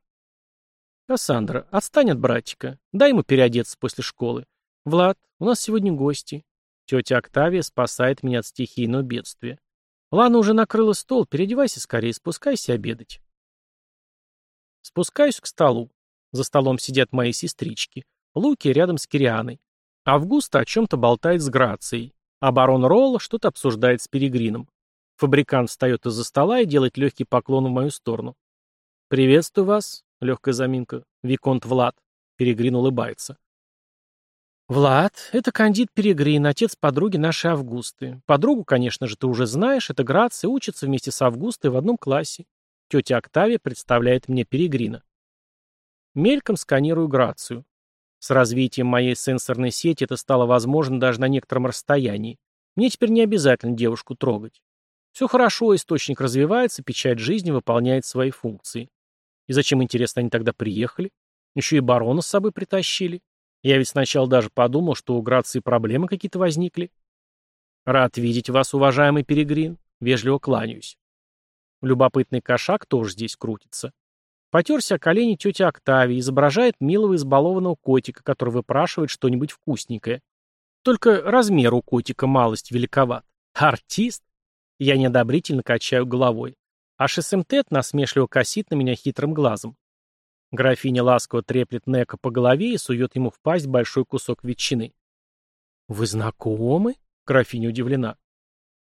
«Кассандра, отстань от братика. Дай ему переодеться после школы. Влад, у нас сегодня гости. Тетя Октавия спасает меня от стихийного бедствия. Лана уже накрыла стол, переодевайся скорее, спускайся обедать». Спускаюсь к столу. За столом сидят мои сестрички. Луки рядом с Кирианой. Августа о чем-то болтает с Грацией. А барон Ролла что-то обсуждает с Перегрином. Фабрикант встает из-за стола и делает легкий поклон в мою сторону. «Приветствую вас, Легкая заминка. Виконт Влад. Перегрин улыбается. Влад, это кандид Перегрин, отец подруги нашей Августы. Подругу, конечно же, ты уже знаешь, это Грация, учится вместе с Августой в одном классе. Тетя Октавия представляет мне Перегрина. Мельком сканирую Грацию. С развитием моей сенсорной сети это стало возможно даже на некотором расстоянии. Мне теперь не обязательно девушку трогать. Все хорошо, источник развивается, печать жизни выполняет свои функции. И зачем, интересно, они тогда приехали? Еще и барона с собой притащили. Я ведь сначала даже подумал, что у Грации проблемы какие-то возникли. Рад видеть вас, уважаемый Перегрин. Вежливо кланяюсь. Любопытный кошак тоже здесь крутится. Потерся о колени тетя Октавия, изображает милого избалованного котика, который выпрашивает что-нибудь вкусненькое. Только размер у котика малость великоват. Артист? Я неодобрительно качаю головой. А Шесемтет насмешливо косит на меня хитрым глазом. Графиня ласково треплет Нека по голове и сует ему в пасть большой кусок ветчины. «Вы знакомы?» — графиня удивлена.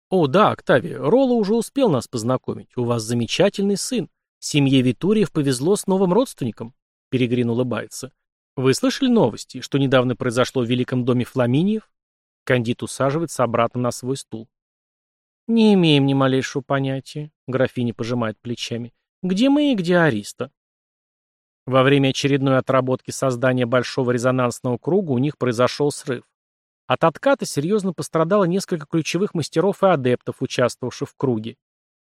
«О, да, Октавия, Ролла уже успел нас познакомить. У вас замечательный сын. Семье Витуриев повезло с новым родственником», — Перегрин улыбается. «Вы слышали новости, что недавно произошло в Великом доме Фламиниев?» Кандид усаживается обратно на свой стул. «Не имеем ни малейшего понятия», — графиня пожимает плечами. «Где мы и где Ариста?» Во время очередной отработки создания большого резонансного круга у них произошел срыв. От отката серьезно пострадало несколько ключевых мастеров и адептов, участвовавших в круге.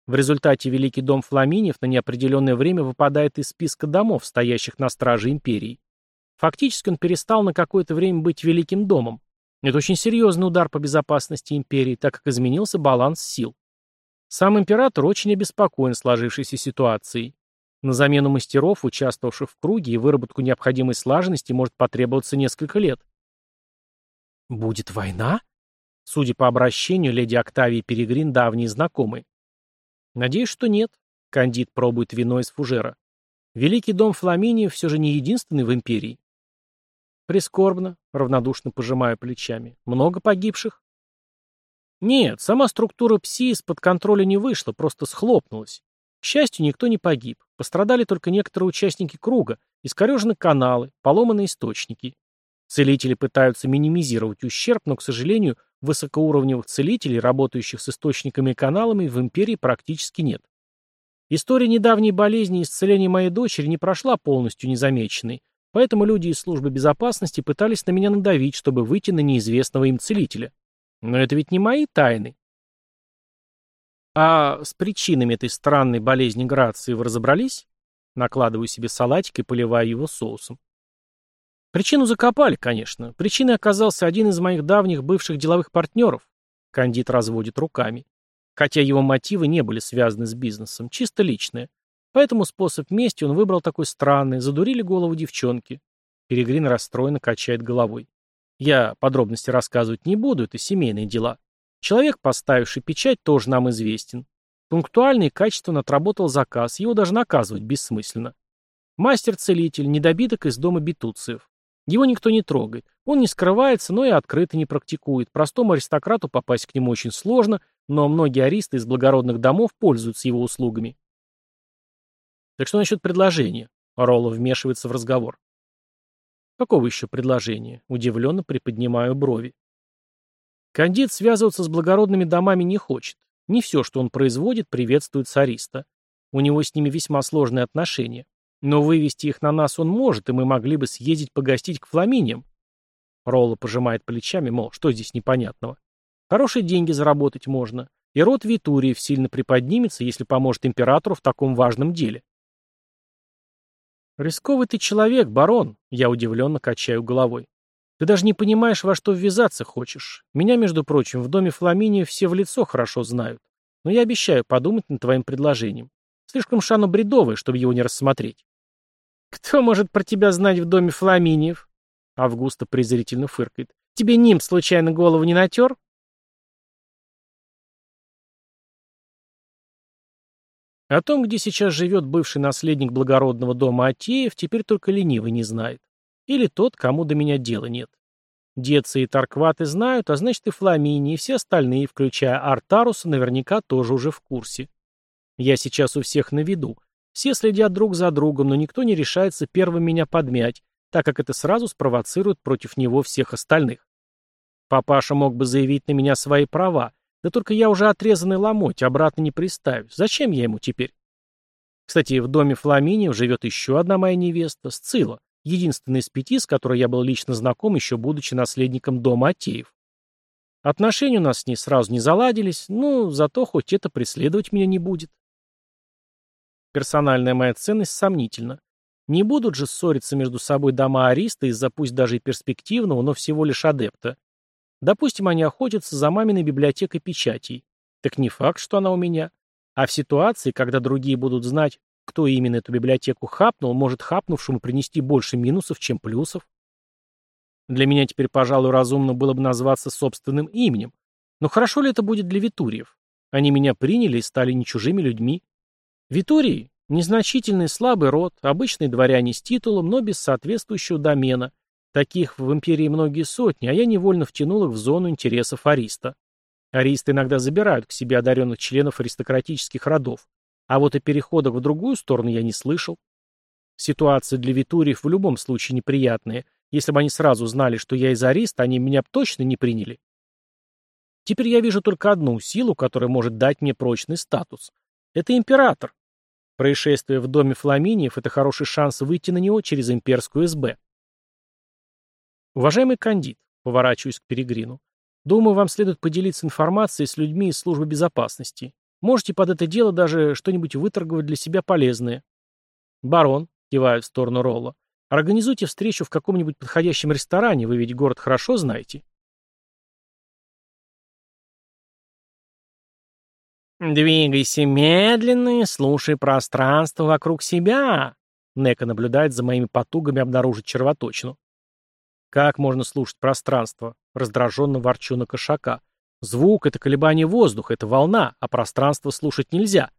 В результате Великий дом Фламиниев на неопределенное время выпадает из списка домов, стоящих на страже империи. Фактически он перестал на какое-то время быть Великим домом. Это очень серьезный удар по безопасности империи, так как изменился баланс сил. Сам император очень обеспокоен сложившейся ситуацией. На замену мастеров, участвовавших в круге, и выработку необходимой слаженности может потребоваться несколько лет. «Будет война?» Судя по обращению, леди Октавии Перегрин давние знакомые. «Надеюсь, что нет», — кандид пробует вино из фужера. Великий дом Фламиниев все же не единственный в империи. Прискорбно, равнодушно пожимая плечами. Много погибших? Нет, сама структура ПСИ из-под контроля не вышла, просто схлопнулась. К счастью, никто не погиб. Пострадали только некоторые участники круга, искорежены каналы, поломаны источники. Целители пытаются минимизировать ущерб, но, к сожалению, высокоуровневых целителей, работающих с источниками и каналами, в империи практически нет. История недавней болезни и исцеления моей дочери не прошла полностью незамеченной, поэтому люди из службы безопасности пытались на меня надавить, чтобы выйти на неизвестного им целителя. Но это ведь не мои тайны. А с причинами этой странной болезни Грации вы разобрались? Накладываю себе салатик и поливаю его соусом. Причину закопали, конечно. Причиной оказался один из моих давних бывших деловых партнеров. Кандид разводит руками. Хотя его мотивы не были связаны с бизнесом, чисто личные. Поэтому способ мести он выбрал такой странный, задурили голову девчонки. Перегрин расстроенно качает головой. Я подробности рассказывать не буду, это семейные дела. Человек, поставивший печать, тоже нам известен. Пунктуально и качественно отработал заказ, его даже наказывать бессмысленно. Мастер-целитель, недобиток из дома Бетуциев. Его никто не трогает. Он не скрывается, но и открыто не практикует. Простому аристократу попасть к нему очень сложно, но многие аристы из благородных домов пользуются его услугами. Так что насчет предложения? Ролло вмешивается в разговор. Какого еще предложения? Удивленно приподнимаю брови. Кандид связываться с благородными домами не хочет. Не все, что он производит, приветствует ариста. У него с ними весьма сложные отношения. Но вывести их на нас он может, и мы могли бы съездить погостить к фламиниям. Ролло пожимает плечами, мол, что здесь непонятного. Хорошие деньги заработать можно, и род Витуриев сильно приподнимется, если поможет императору в таком важном деле. «Рисковый ты человек, барон», — я удивленно качаю головой. «Ты даже не понимаешь, во что ввязаться хочешь. Меня, между прочим, в доме Фламинии все в лицо хорошо знают. Но я обещаю подумать над твоим предложением. Слишком шано бредовое, чтобы его не рассмотреть. «Кто может про тебя знать в доме Фламиниев?» Августа презрительно фыркает. «Тебе нимб случайно голову не натер?» О том, где сейчас живет бывший наследник благородного дома Атеев, теперь только ленивый не знает. Или тот, кому до меня дела нет. Децы и Таркваты знают, а значит и Фламини, и все остальные, включая Артаруса, наверняка тоже уже в курсе. Я сейчас у всех на виду. Все следят друг за другом, но никто не решается первым меня подмять, так как это сразу спровоцирует против него всех остальных. Папаша мог бы заявить на меня свои права, да только я уже отрезанный ломоть, обратно не приставлю. Зачем я ему теперь? Кстати, в доме Фламиниев живет еще одна моя невеста, Сцила, единственная из пяти, с которой я был лично знаком, еще будучи наследником дома Атеев. Отношения у нас с ней сразу не заладились, ну, зато хоть это преследовать меня не будет. Персональная моя ценность сомнительна. Не будут же ссориться между собой дома Ариста из-за пусть даже и перспективного, но всего лишь адепта. Допустим, они охотятся за маминой библиотекой печатей. Так не факт, что она у меня. А в ситуации, когда другие будут знать, кто именно эту библиотеку хапнул, может хапнувшему принести больше минусов, чем плюсов. Для меня теперь, пожалуй, разумно было бы назваться собственным именем. Но хорошо ли это будет для Витуриев? Они меня приняли и стали не чужими людьми. Витурии – незначительный слабый род, обычные дворяне с титулом, но без соответствующего домена. Таких в империи многие сотни, а я невольно втянул их в зону интересов Ариста. Аристы иногда забирают к себе одаренных членов аристократических родов, а вот о переходах в другую сторону я не слышал. Ситуация для Витуриев в любом случае неприятная. Если бы они сразу знали, что я из Ариста, они меня бы точно не приняли. Теперь я вижу только одну силу, которая может дать мне прочный статус. Это император. Происшествие в доме Фламиниев – это хороший шанс выйти на него через имперскую СБ. Уважаемый кандид, поворачиваюсь к Перегрину, думаю, вам следует поделиться информацией с людьми из службы безопасности. Можете под это дело даже что-нибудь выторговать для себя полезное. Барон, кивая в сторону Ролла, организуйте встречу в каком-нибудь подходящем ресторане, вы ведь город хорошо знаете. «Двигайся медленно и слушай пространство вокруг себя», Нека наблюдает за моими потугами обнаружить червоточину. «Как можно слушать пространство?» Раздраженно ворчу на кошака. «Звук — это колебание воздуха, это волна, а пространство слушать нельзя».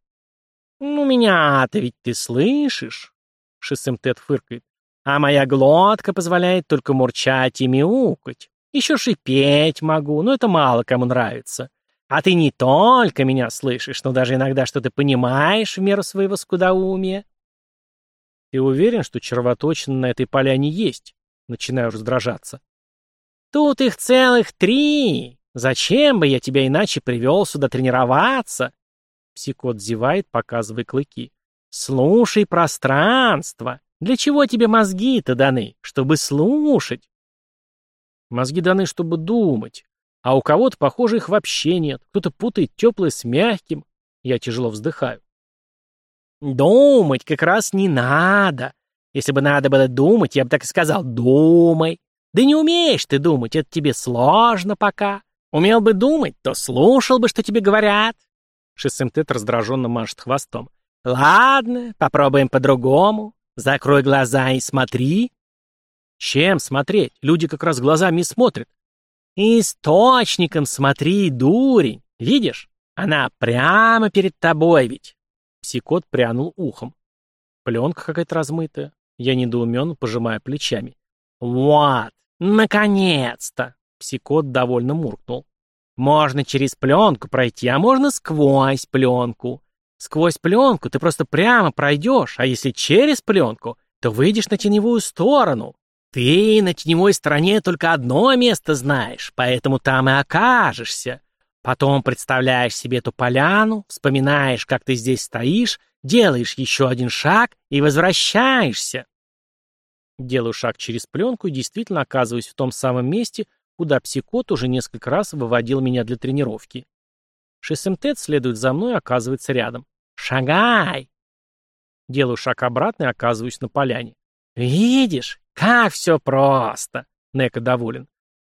«Ну меня-то ведь ты слышишь?» Шессемтет фыркает. «А моя глотка позволяет только мурчать и мяукать. Еще шипеть могу, но это мало кому нравится. А ты не только меня слышишь, но даже иногда что-то понимаешь в меру своего скудоумия». «Ты уверен, что червоточина на этой поляне есть?» Начинаю раздражаться. «Тут их целых три! Зачем бы я тебя иначе привел сюда тренироваться?» Псикот зевает, показывая клыки. «Слушай пространство! Для чего тебе мозги-то даны? Чтобы слушать!» Мозги даны, чтобы думать. А у кого-то, похоже, их вообще нет. Кто-то путает теплое с мягким. Я тяжело вздыхаю. Думать как раз не надо. Если бы надо было думать, я бы так и сказал «думай». Да не умеешь ты думать, это тебе сложно пока. Умел бы думать, то слушал бы, что тебе говорят. Шессемтет раздраженно машет хвостом. Ладно, попробуем по-другому. Закрой глаза и смотри. Чем смотреть? Люди как раз глазами смотрят. Источником смотри, дурень. Видишь? Она прямо перед тобой ведь. Псикот прянул ухом. Пленка какая-то размытая. Я недоуменно пожимаю плечами. Вот, наконец-то! Псикот довольно муркнул. Можно через пленку пройти, а можно сквозь пленку. Сквозь пленку ты просто прямо пройдешь, а если через пленку, то выйдешь на теневую сторону. Ты на теневой стороне только одно место знаешь, поэтому там и окажешься. Потом представляешь себе эту поляну, вспоминаешь, как ты здесь стоишь, делаешь еще один шаг и возвращаешься. Делаю шаг через пленку и действительно оказываюсь в том самом месте, куда псикот уже несколько раз выводил меня для тренировки. Шессемтет следует за мной и оказывается рядом. «Шагай!» Делаю шаг обратно и оказываюсь на поляне. «Видишь, как все просто!» Нека доволен.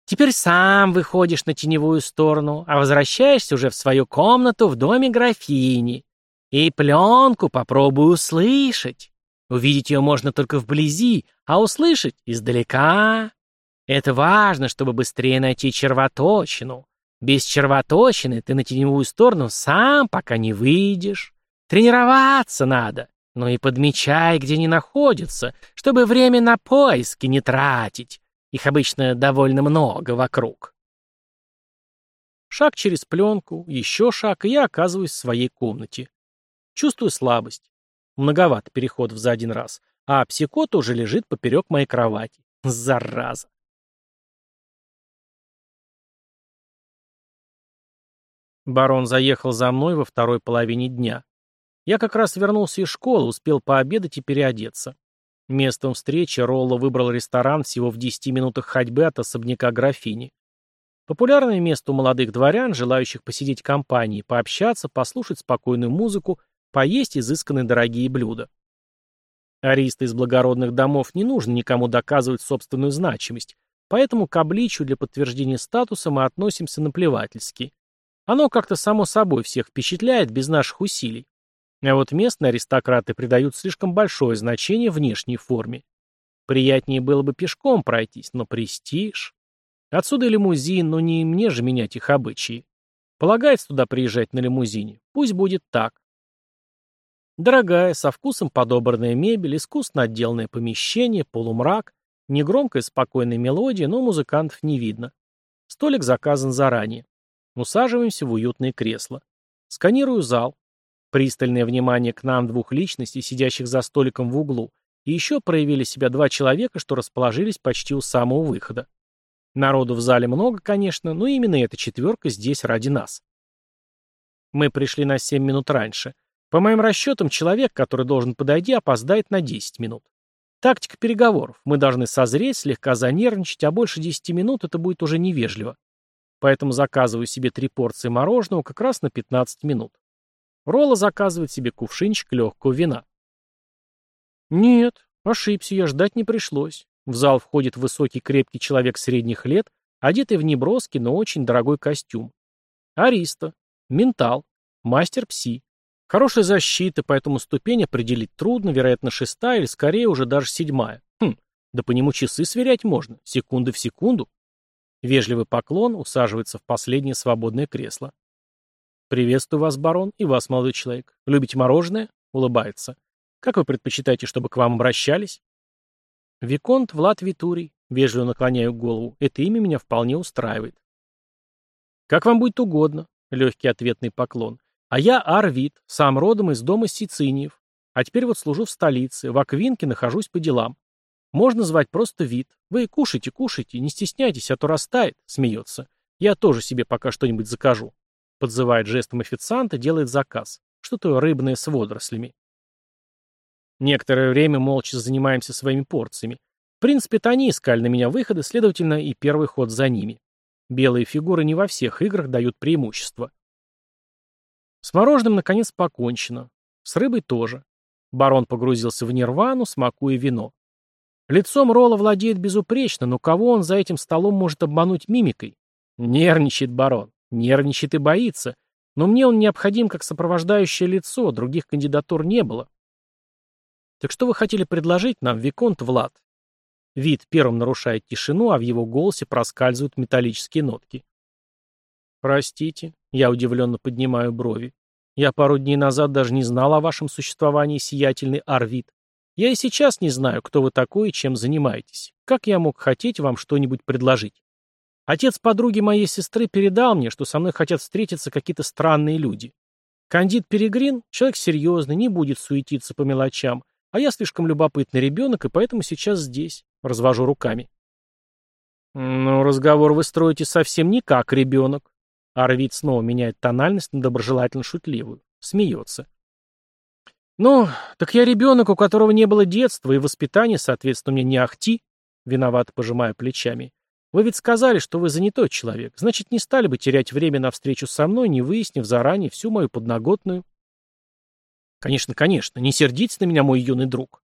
«Теперь сам выходишь на теневую сторону, а возвращаешься уже в свою комнату в доме графини. И пленку попробуй услышать. Увидеть ее можно только вблизи, а услышать издалека. Это важно, чтобы быстрее найти червоточину. Без червоточины ты на теневую сторону сам пока не выйдешь. Тренироваться надо, но и подмечай, где они находятся, чтобы время на поиски не тратить. Их обычно довольно много вокруг. Шаг через пленку, еще шаг, и я оказываюсь в своей комнате. Чувствую слабость. Многовато переходов за один раз. А психот уже лежит поперек моей кровати. Зараза. Барон заехал за мной во второй половине дня. Я как раз вернулся из школы, успел пообедать и переодеться. Местом встречи Ролло выбрал ресторан всего в 10 минутах ходьбы от особняка графини. Популярное место у молодых дворян, желающих посидеть компанией, пообщаться, послушать спокойную музыку, поесть изысканные дорогие блюда. Аристы из благородных домов не нужно никому доказывать собственную значимость, поэтому к обличию для подтверждения статуса мы относимся наплевательски. Оно как-то само собой всех впечатляет без наших усилий. А вот местные аристократы придают слишком большое значение внешней форме. Приятнее было бы пешком пройтись, но престиж. Отсюда лимузин, но не мне же менять их обычаи. Полагается туда приезжать на лимузине. Пусть будет так. Дорогая, со вкусом подобранная мебель, искусно отделанное помещение, полумрак, негромкая спокойная мелодия, но музыкантов не видно. Столик заказан заранее. Усаживаемся в уютное кресло. Сканирую зал. Пристальное внимание к нам двух личностей, сидящих за столиком в углу, и еще проявили себя два человека, что расположились почти у самого выхода. Народу в зале много, конечно, но именно эта четверка здесь ради нас. Мы пришли на 7 минут раньше. По моим расчетам, человек, который должен подойти, опоздает на 10 минут. Тактика переговоров. Мы должны созреть, слегка занервничать, а больше 10 минут это будет уже невежливо. Поэтому заказываю себе три порции мороженого как раз на 15 минут. Ролла заказывает себе кувшинчик легкого вина. Нет, ошибся, я ждать не пришлось. В зал входит высокий крепкий человек средних лет, одетый в неброский, но очень дорогой костюм. Ариста, ментал, мастер пси. Хорошая защита, поэтому ступень определить трудно, вероятно, шестая или скорее уже даже седьмая. Хм, да по нему часы сверять можно, секунды в секунду. Вежливый поклон усаживается в последнее свободное кресло. «Приветствую вас, барон, и вас, молодой человек. Любите мороженое?» — улыбается. Как вы предпочитаете, чтобы к вам обращались? Виконт Влад Витурий, вежливо наклоняю голову. Это имя меня вполне устраивает. Как вам будет угодно, легкий ответный поклон. А я Арвид, сам родом из дома Сициниев. А теперь вот служу в столице, в Аквинке нахожусь по делам. Можно звать просто вид. Вы кушайте, кушайте, не стесняйтесь, а то растает, смеется. Я тоже себе пока что-нибудь закажу. Подзывает жестом официанта, делает заказ. Что-то рыбное с водорослями. Некоторое время молча занимаемся своими порциями. В принципе-то они искали на меня выходы, следовательно, и первый ход за ними. Белые фигуры не во всех играх дают преимущество. С мороженым, наконец, покончено. С рыбой тоже. Барон погрузился в нирвану, смакуя вино. Лицом Ролла владеет безупречно, но кого он за этим столом может обмануть мимикой? Нервничает барон, нервничает и боится. Но мне он необходим как сопровождающее лицо, других кандидатур не было. Так что вы хотели предложить нам, Виконт Влад? Вид первым нарушает тишину, а в его голосе проскальзывают металлические нотки. Простите, я удивленно поднимаю брови. Я пару дней назад даже не знал о вашем существовании, сиятельный Арвид. Я и сейчас не знаю, кто вы такой и чем занимаетесь. Как я мог хотеть вам что-нибудь предложить? Отец подруги моей сестры передал мне, что со мной хотят встретиться какие-то странные люди. Кандид Перегрин — человек серьезный, не будет суетиться по мелочам, а я слишком любопытный ребенок, и поэтому сейчас здесь. Развожу руками. Ну, разговор вы строите совсем не как ребенок. Арвид снова меняет тональность на доброжелательно-шутливую. Смеется. Ну, так я ребенок, у которого не было детства, и воспитания, соответственно, мне не ахти. Виновато пожимая плечами. Вы ведь сказали, что вы занятой человек. Значит, не стали бы терять время на встречу со мной, не выяснив заранее всю мою подноготную. Конечно, конечно, не сердитесь на меня, мой юный друг.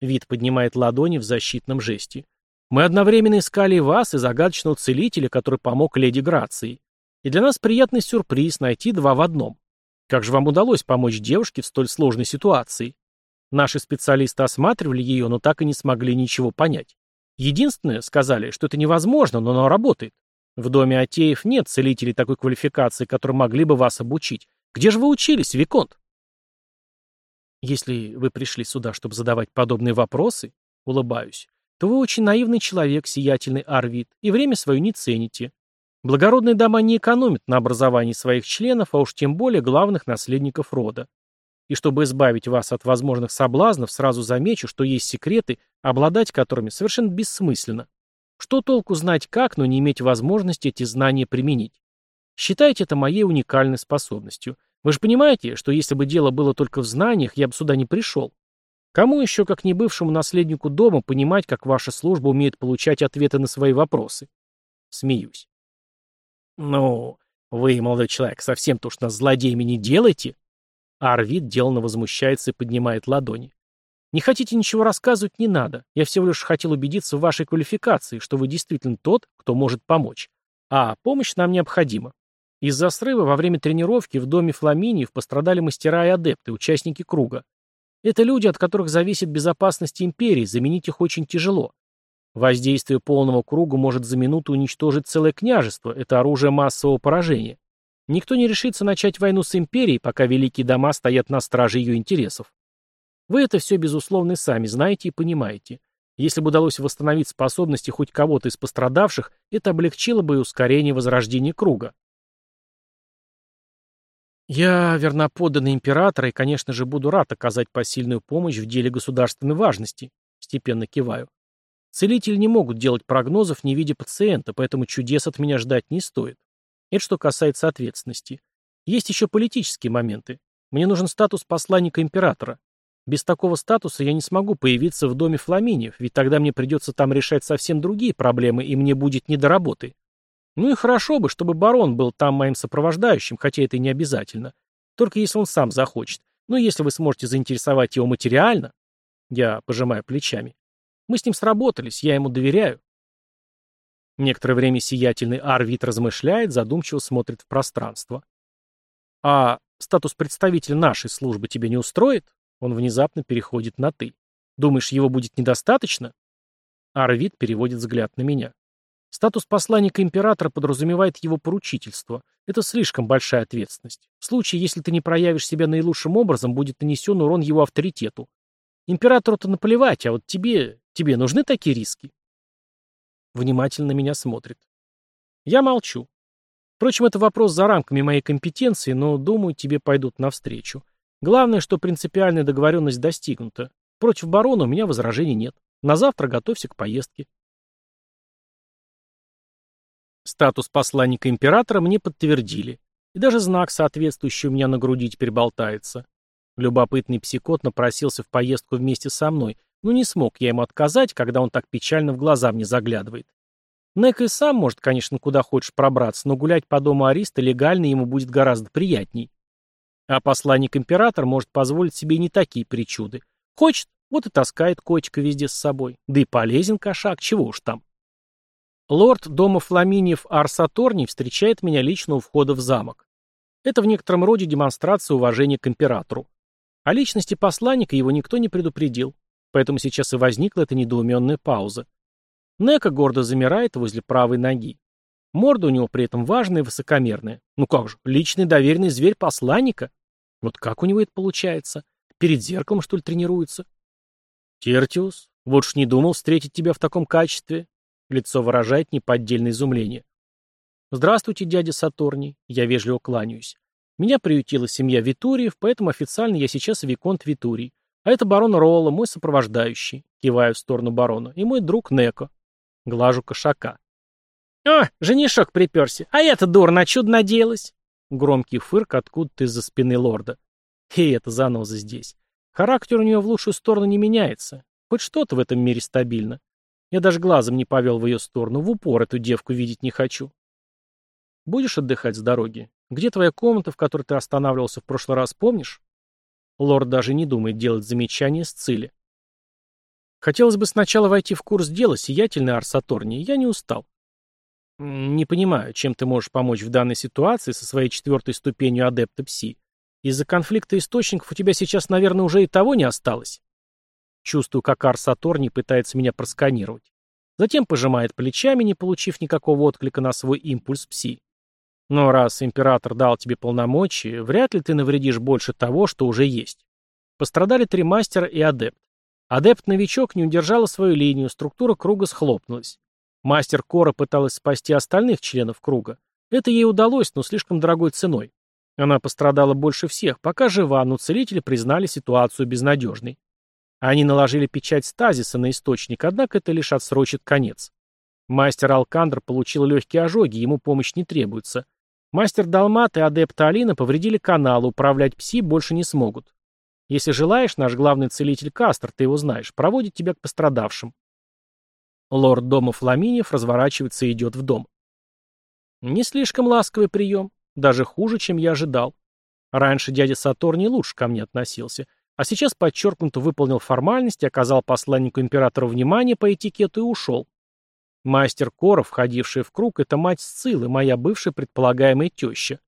Вид поднимает ладони в защитном жесте. Мы одновременно искали вас, и загадочного целителя, который помог леди Грации. И для нас приятный сюрприз найти два в одном. Как же вам удалось помочь девушке в столь сложной ситуации? Наши специалисты осматривали ее, но так и не смогли ничего понять. Единственное, сказали, что это невозможно, но оно работает. В доме Атеев нет целителей такой квалификации, которые могли бы вас обучить. Где же вы учились, Виконт? Если вы пришли сюда, чтобы задавать подобные вопросы, улыбаюсь, то вы очень наивный человек, сиятельный Арвид, и время свое не цените. Благородные дома не экономят на образовании своих членов, а уж тем более главных наследников рода. И чтобы избавить вас от возможных соблазнов, сразу замечу, что есть секреты, обладать которыми совершенно бессмысленно. Что толку знать как, но не иметь возможности эти знания применить? Считайте это моей уникальной способностью. Вы же понимаете, что если бы дело было только в знаниях, я бы сюда не пришел. Кому еще, как не бывшему наследнику дома, понимать, как ваша служба умеет получать ответы на свои вопросы? Смеюсь. Ну, вы, молодой человек, совсем-то уж нас злодеями не делайте. Арвид деланно возмущается и поднимает ладони. Не хотите ничего рассказывать, не надо. Я всего лишь хотел убедиться в вашей квалификации, что вы действительно тот, кто может помочь. А помощь нам необходима. Из-за срыва во время тренировки в доме Фламиниев пострадали мастера и адепты, участники круга. Это люди, от которых зависит безопасность империи, заменить их очень тяжело. Воздействие полного круга может за минуту уничтожить целое княжество, это оружие массового поражения. Никто не решится начать войну с империей, пока великие дома стоят на страже ее интересов. Вы это все, безусловно, сами знаете и понимаете. Если бы удалось восстановить способности хоть кого-то из пострадавших, это облегчило бы и ускорение возрождения круга. Я верноподданный императора и, конечно же, буду рад оказать посильную помощь в деле государственной важности. Степенно киваю. Целители не могут делать прогнозов, не видя пациента, поэтому чудес от меня ждать не стоит. Это что касается ответственности. Есть еще политические моменты. Мне нужен статус посланника императора. Без такого статуса я не смогу появиться в доме Фламиниев, ведь тогда мне придется там решать совсем другие проблемы, и мне будет не до работы. Ну и хорошо бы, чтобы барон был там моим сопровождающим, хотя это и не обязательно. Только если он сам захочет. Ну, если вы сможете заинтересовать его материально, я пожимаю плечами. Мы с ним сработались, я ему доверяю. Некоторое время сиятельный Арвид размышляет, задумчиво смотрит в пространство. А статус представителя нашей службы тебе не устроит? Он внезапно переходит на «ты». Думаешь, его будет недостаточно? Арвид переводит взгляд на меня. Статус посланника императора подразумевает его поручительство. Это слишком большая ответственность. В случае, если ты не проявишь себя наилучшим образом, будет нанесен урон его авторитету. Императору-то наплевать, а вот тебе... тебе нужны такие риски?» Внимательно меня смотрит. Я молчу. Впрочем, это вопрос за рамками моей компетенции, но, думаю, тебе пойдут навстречу. Главное, что принципиальная договоренность достигнута. Против барона у меня возражений нет. На завтра готовься к поездке. Статус посланника императора мне подтвердили. И даже знак, соответствующий у меня на груди, теперь болтается. Любопытный психот напросился в поездку вместе со мной, но не смог я ему отказать, когда он так печально в глаза мне заглядывает. Нек и сам может, конечно, куда хочешь пробраться, но гулять по дому Ариста легально ему будет гораздо приятней. А посланник-император может позволить себе не такие причуды. Хочет, вот и таскает котика везде с собой. Да и полезен кошак, чего уж там. Лорд дома Фламиниев Арсаторний встречает меня лично у входа в замок. Это в некотором роде демонстрация уважения к императору. О личности посланника его никто не предупредил, поэтому сейчас и возникла эта недоуменная пауза. Нека гордо замирает возле правой ноги. Морда у него при этом важная и высокомерная. Ну как же, личный доверенный зверь посланника? Вот как у него это получается? Перед зеркалом, что ли, тренируется? Тертиус, вот ж не думал встретить тебя в таком качестве. Лицо выражает неподдельное изумление. Здравствуйте, дядя Сатурний. Я вежливо кланяюсь. Меня приютила семья Витуриев, поэтому официально я сейчас Виконт Витурий. А это барон Ролла, мой сопровождающий. Киваю в сторону барона. И мой друг Неко. Глажу кошака. «О, женишок приперся, а я-то дурно чудо надеялась!» Громкий фырк откуда-то из-за спины лорда. И это заноза здесь. Характер у нее в лучшую сторону не меняется. Хоть что-то в этом мире стабильно. Я даже глазом не повел в ее сторону, в упор эту девку видеть не хочу. Будешь отдыхать с дороги? Где твоя комната, в которой ты останавливался в прошлый раз, помнишь? Лорд даже не думает делать замечания с цели. Хотелось бы сначала войти в курс дела, сиятельный Арсаторни, я не устал. Не понимаю, чем ты можешь помочь в данной ситуации со своей четвертой ступенью адепта Пси. Из-за конфликта источников у тебя сейчас, наверное, уже и того не осталось. Чувствую, как Арсаторни пытается меня просканировать. Затем пожимает плечами, не получив никакого отклика на свой импульс Пси. Но раз император дал тебе полномочия, вряд ли ты навредишь больше того, что уже есть. Пострадали три мастера и адепт. Адепт-новичок не удержала свою линию, структура круга схлопнулась. Мастер Кора пыталась спасти остальных членов круга. Это ей удалось, но слишком дорогой ценой. Она пострадала больше всех, пока жива, но целители признали ситуацию безнадежной. Они наложили печать стазиса на источник, однако это лишь отсрочит конец. Мастер Алкандр получил легкие ожоги, ему помощь не требуется. Мастер Далмат и адепт Алина повредили канал, управлять пси больше не смогут. Если желаешь, наш главный целитель Кастер, ты его знаешь, проводит тебя к пострадавшим. Лорд дома Фламиниев разворачивается и идет в дом. Не слишком ласковый прием, даже хуже, чем я ожидал. Раньше дядя Сатор не лучше ко мне относился, а сейчас подчеркнуто выполнил формальность, оказал посланнику императора внимание по этикету и ушел. Мастер Коров, входивший в круг, это мать Сцилы, моя бывшая предполагаемая теща.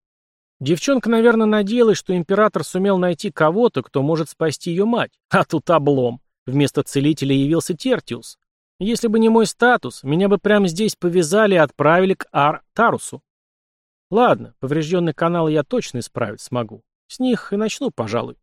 Девчонка, наверное, надеялась, что император сумел найти кого-то, кто может спасти ее мать. А тут облом. Вместо целителя явился Тертиус. Если бы не мой статус, меня бы прямо здесь повязали и отправили к Ар-Тарусу. Ладно, поврежденный канал я точно исправить смогу. С них и начну, пожалуй.